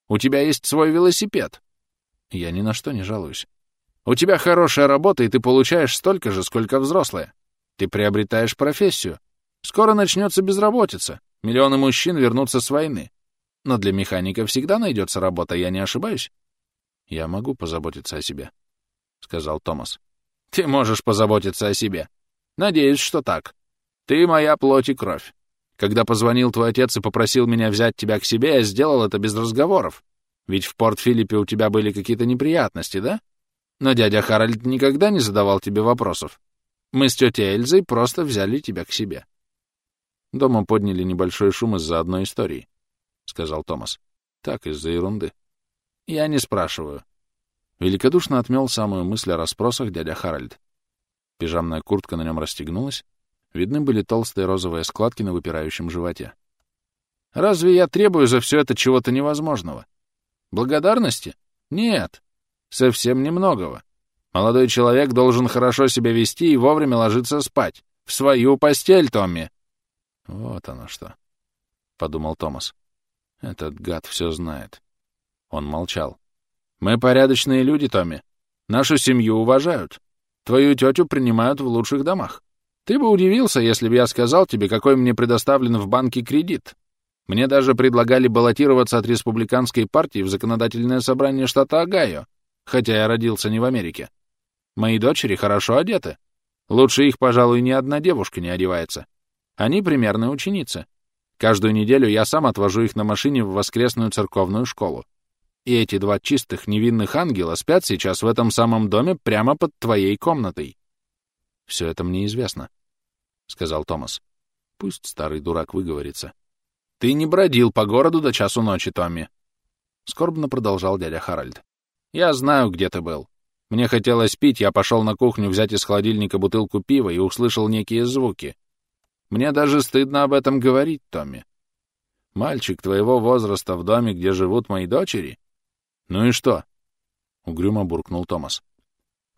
«У тебя есть свой велосипед». «Я ни на что не жалуюсь». «У тебя хорошая работа, и ты получаешь столько же, сколько взрослые. Ты приобретаешь профессию. Скоро начнется безработица. Миллионы мужчин вернутся с войны. Но для механика всегда найдется работа, я не ошибаюсь? Я могу позаботиться о себе, — сказал Томас. Ты можешь позаботиться о себе. Надеюсь, что так. Ты моя плоть и кровь. Когда позвонил твой отец и попросил меня взять тебя к себе, я сделал это без разговоров. Ведь в Порт-Филиппе у тебя были какие-то неприятности, да? Но дядя Харальд никогда не задавал тебе вопросов. Мы с тетей Эльзой просто взяли тебя к себе. Дома подняли небольшой шум из-за одной истории, — сказал Томас. Так, из-за ерунды. Я не спрашиваю. Великодушно отмел самую мысль о расспросах дядя Харальд. Пижамная куртка на нем расстегнулась. Видны были толстые розовые складки на выпирающем животе. Разве я требую за все это чего-то невозможного? Благодарности? Нет. Совсем немногого. Молодой человек должен хорошо себя вести и вовремя ложиться спать. В свою постель, Томми. «Вот оно что», — подумал Томас. «Этот гад все знает». Он молчал. «Мы порядочные люди, Томми. Нашу семью уважают. Твою тетю принимают в лучших домах. Ты бы удивился, если бы я сказал тебе, какой мне предоставлен в банке кредит. Мне даже предлагали баллотироваться от республиканской партии в законодательное собрание штата Огайо, хотя я родился не в Америке. Мои дочери хорошо одеты. Лучше их, пожалуй, ни одна девушка не одевается. Они примерные ученицы. Каждую неделю я сам отвожу их на машине в воскресную церковную школу. И эти два чистых невинных ангела спят сейчас в этом самом доме прямо под твоей комнатой. — Все это мне известно, — сказал Томас. Пусть старый дурак выговорится. — Ты не бродил по городу до часу ночи, Томми. Скорбно продолжал дядя Харальд. — Я знаю, где ты был. Мне хотелось пить, я пошел на кухню взять из холодильника бутылку пива и услышал некие звуки. Мне даже стыдно об этом говорить, Томми. Мальчик твоего возраста в доме, где живут мои дочери? Ну и что? Угрюмо буркнул Томас.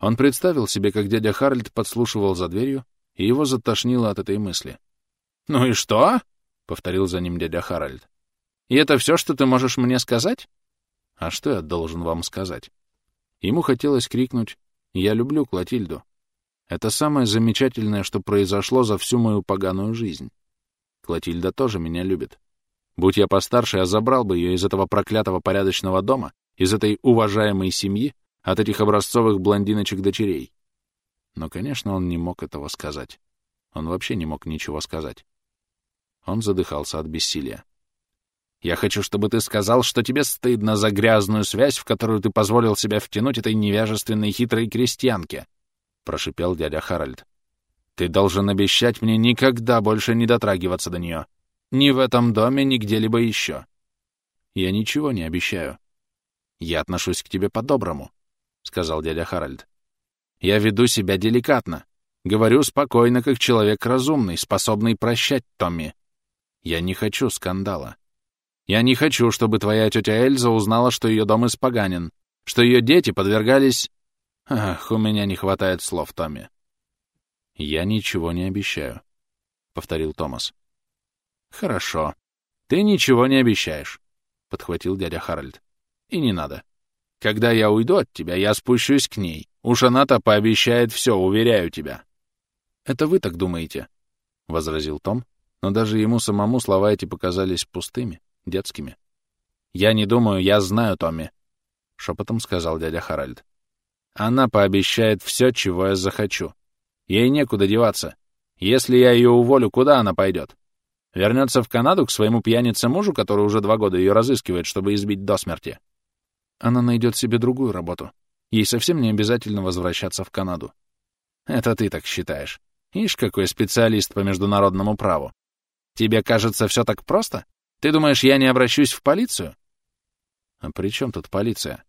Он представил себе, как дядя Харальд подслушивал за дверью, и его затошнило от этой мысли. «Ну и что?» — повторил за ним дядя Харальд. «И это все, что ты можешь мне сказать?» «А что я должен вам сказать?» Ему хотелось крикнуть «Я люблю Клотильду», это самое замечательное, что произошло за всю мою поганую жизнь. Клотильда тоже меня любит. Будь я постарше, я забрал бы ее из этого проклятого порядочного дома, из этой уважаемой семьи, от этих образцовых блондиночек-дочерей. Но, конечно, он не мог этого сказать. Он вообще не мог ничего сказать. Он задыхался от бессилия. Я хочу, чтобы ты сказал, что тебе стыдно за грязную связь, в которую ты позволил себя втянуть этой невежественной хитрой крестьянке, — прошипел дядя Харальд. Ты должен обещать мне никогда больше не дотрагиваться до нее. Ни в этом доме, ни где-либо еще. Я ничего не обещаю. Я отношусь к тебе по-доброму, — сказал дядя Харальд. Я веду себя деликатно. Говорю спокойно, как человек разумный, способный прощать Томми. Я не хочу скандала. Я не хочу, чтобы твоя тетя Эльза узнала, что ее дом испоганен, что ее дети подвергались... Ах, у меня не хватает слов, Томми. Я ничего не обещаю, — повторил Томас. Хорошо. Ты ничего не обещаешь, — подхватил дядя Харальд. И не надо. Когда я уйду от тебя, я спущусь к ней. Уж она-то пообещает все, уверяю тебя. Это вы так думаете, — возразил Том, но даже ему самому слова эти показались пустыми детскими. «Я не думаю, я знаю Томми», — шепотом сказал дядя Харальд. «Она пообещает все, чего я захочу. Ей некуда деваться. Если я ее уволю, куда она пойдет? Вернется в Канаду к своему пьянице-мужу, который уже два года ее разыскивает, чтобы избить до смерти. Она найдет себе другую работу. Ей совсем не обязательно возвращаться в Канаду. Это ты так считаешь. Ишь, какой специалист по международному праву. Тебе кажется все так просто? Ты думаешь, я не обращусь в полицию? А при чем тут полиция?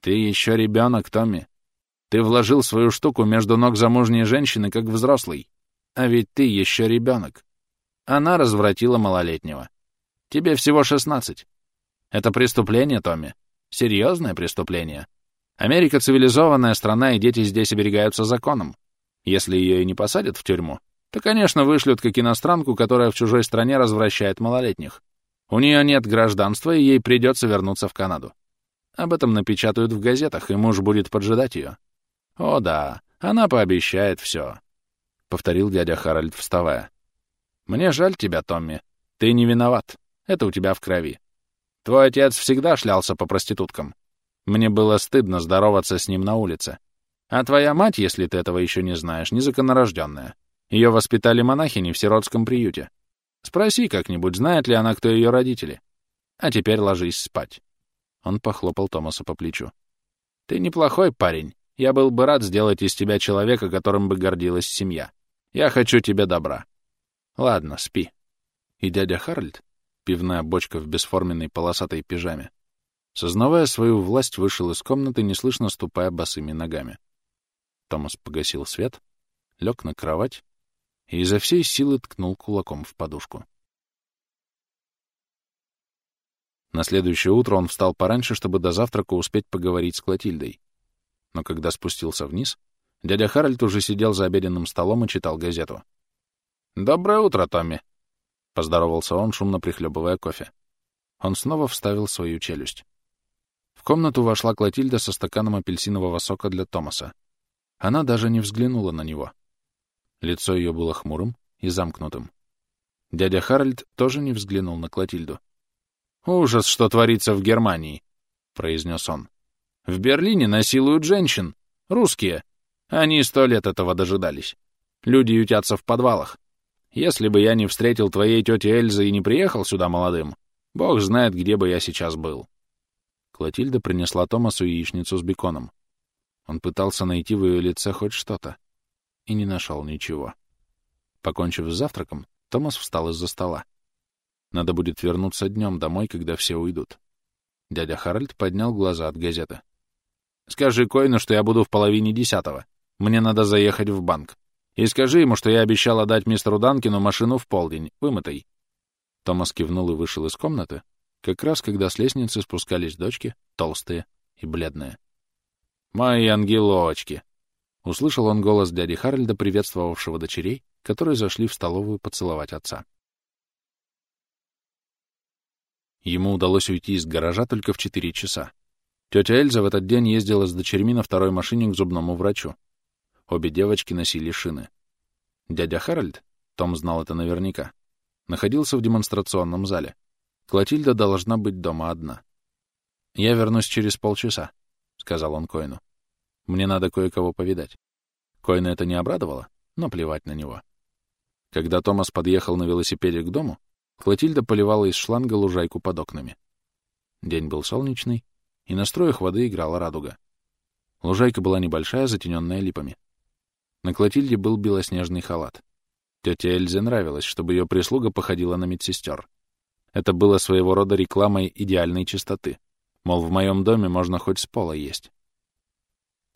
Ты еще ребенок, Томми. Ты вложил свою штуку между ног замужней женщины, как взрослый. А ведь ты еще ребенок. Она развратила малолетнего. Тебе всего шестнадцать. Это преступление, Томми. Серьезное преступление. Америка — цивилизованная страна, и дети здесь оберегаются законом. Если ее и не посадят в тюрьму, то, конечно, вышлют как иностранку, которая в чужой стране развращает малолетних. У нее нет гражданства, и ей придется вернуться в Канаду. Об этом напечатают в газетах, и муж будет поджидать ее. О да, она пообещает все, — повторил дядя Харальд, вставая. Мне жаль тебя, Томми. Ты не виноват. Это у тебя в крови. Твой отец всегда шлялся по проституткам. Мне было стыдно здороваться с ним на улице. А твоя мать, если ты этого еще не знаешь, незаконнорожденная. Ее воспитали монахини в сиротском приюте. Спроси как-нибудь, знает ли она, кто ее родители. А теперь ложись спать. Он похлопал Томаса по плечу. Ты неплохой парень. Я был бы рад сделать из тебя человека, которым бы гордилась семья. Я хочу тебе добра. Ладно, спи. И дядя Харальд, пивная бочка в бесформенной полосатой пижаме, сознавая свою власть, вышел из комнаты, неслышно ступая босыми ногами. Томас погасил свет, лег на кровать и изо всей силы ткнул кулаком в подушку. На следующее утро он встал пораньше, чтобы до завтрака успеть поговорить с Клотильдой. Но когда спустился вниз, дядя Харальд уже сидел за обеденным столом и читал газету. «Доброе утро, Томми!» — поздоровался он, шумно прихлебывая кофе. Он снова вставил свою челюсть. В комнату вошла Клотильда со стаканом апельсинового сока для Томаса. Она даже не взглянула на него. Лицо ее было хмурым и замкнутым. Дядя Харальд тоже не взглянул на Клотильду. «Ужас, что творится в Германии!» — произнес он. «В Берлине насилуют женщин. Русские. Они сто лет этого дожидались. Люди ютятся в подвалах. Если бы я не встретил твоей тети Эльзы и не приехал сюда молодым, бог знает, где бы я сейчас был». Клотильда принесла Томасу яичницу с беконом. Он пытался найти в ее лице хоть что-то и не нашел ничего. Покончив с завтраком, Томас встал из-за стола. Надо будет вернуться днем домой, когда все уйдут. Дядя Харальд поднял глаза от газеты. «Скажи Койну, что я буду в половине десятого. Мне надо заехать в банк. И скажи ему, что я обещал отдать мистеру Данкину машину в полдень, вымытой». Томас кивнул и вышел из комнаты, как раз когда с лестницы спускались дочки, толстые и бледные. «Мои ангелочки!» Услышал он голос дяди Харальда, приветствовавшего дочерей, которые зашли в столовую поцеловать отца. Ему удалось уйти из гаража только в четыре часа. Тетя Эльза в этот день ездила с дочерьми на второй машине к зубному врачу. Обе девочки носили шины. Дядя Харальд, Том знал это наверняка, находился в демонстрационном зале. Клотильда должна быть дома одна. «Я вернусь через полчаса», — сказал он Коину. Мне надо кое-кого повидать. Койна это не обрадовало, но плевать на него. Когда Томас подъехал на велосипеде к дому, Клотильда поливала из шланга лужайку под окнами. День был солнечный, и на строях воды играла радуга. Лужайка была небольшая, затененная липами. На Клотильде был белоснежный халат. Тете Эльзе нравилось, чтобы ее прислуга походила на медсестер. Это было своего рода рекламой идеальной чистоты. Мол, в моем доме можно хоть с пола есть.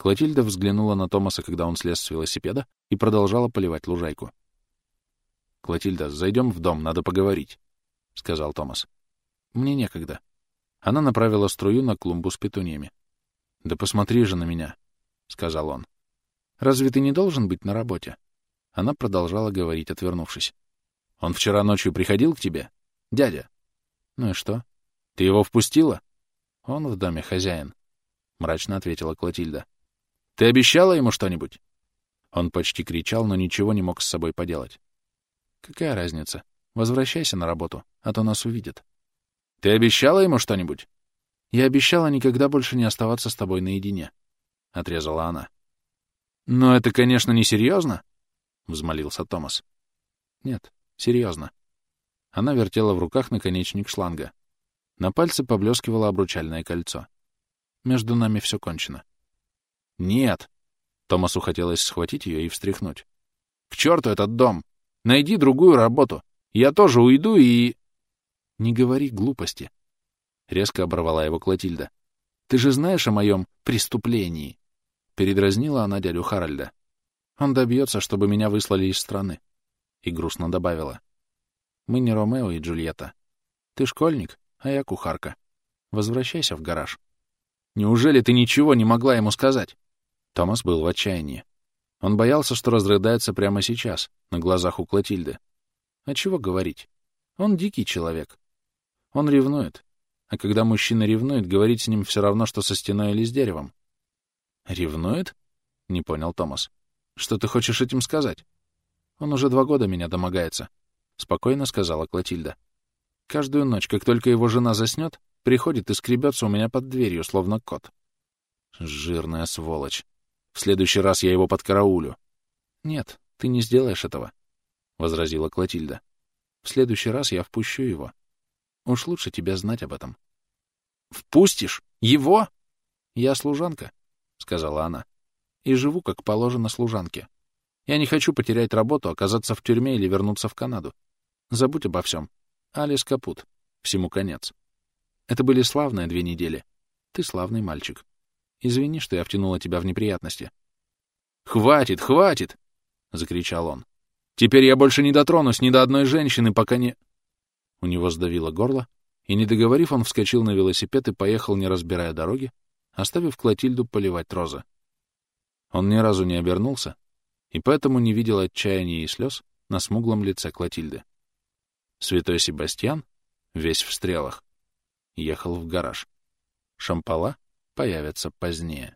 Клотильда взглянула на Томаса, когда он слез с велосипеда, и продолжала поливать лужайку. «Клотильда, зайдем в дом, надо поговорить», — сказал Томас. «Мне некогда». Она направила струю на клумбу с петуньями. «Да посмотри же на меня», — сказал он. «Разве ты не должен быть на работе?» Она продолжала говорить, отвернувшись. «Он вчера ночью приходил к тебе? Дядя?» «Ну и что? Ты его впустила?» «Он в доме хозяин», — мрачно ответила Клотильда. «Ты обещала ему что-нибудь?» Он почти кричал, но ничего не мог с собой поделать. «Какая разница? Возвращайся на работу, а то нас увидят». «Ты обещала ему что-нибудь?» «Я обещала никогда больше не оставаться с тобой наедине», — отрезала она. «Но это, конечно, не серьезно», — взмолился Томас. «Нет, серьезно». Она вертела в руках наконечник шланга. На пальце поблескивало обручальное кольцо. «Между нами все кончено». «Нет!» Томасу хотелось схватить ее и встряхнуть. «К черту этот дом! Найди другую работу! Я тоже уйду и...» «Не говори глупости!» Резко оборвала его Клотильда. «Ты же знаешь о моем преступлении!» Передразнила она дядю Харальда. «Он добьется, чтобы меня выслали из страны». И грустно добавила. «Мы не Ромео и Джульетта. Ты школьник, а я кухарка. Возвращайся в гараж». «Неужели ты ничего не могла ему сказать?» Томас был в отчаянии. Он боялся, что разрыдается прямо сейчас, на глазах у Клотильды. А чего говорить? Он дикий человек. Он ревнует. А когда мужчина ревнует, говорить с ним все равно, что со стеной или с деревом. «Ревнует?» — не понял Томас. «Что ты хочешь этим сказать?» «Он уже два года меня домогается», — спокойно сказала Клотильда. «Каждую ночь, как только его жена заснет, приходит и скребется у меня под дверью, словно кот». «Жирная сволочь. В следующий раз я его подкараулю». «Нет, ты не сделаешь этого», — возразила Клотильда. «В следующий раз я впущу его. Уж лучше тебе знать об этом». «Впустишь? Его?» «Я служанка», — сказала она, — «и живу, как положено служанке. Я не хочу потерять работу, оказаться в тюрьме или вернуться в Канаду. Забудь обо всем. Алис капут. Всему конец. Это были славные две недели. Ты славный мальчик. Извини, что я втянула тебя в неприятности. «Хватит, хватит!» — закричал он. «Теперь я больше не дотронусь ни до одной женщины, пока не...» У него сдавило горло, и, не договорив, он вскочил на велосипед и поехал, не разбирая дороги, оставив Клотильду поливать розы. Он ни разу не обернулся, и поэтому не видел отчаяния и слез на смуглом лице Клотильды. Святой Себастьян, весь в стрелах, ехал в гараж. Шампала появятся позднее.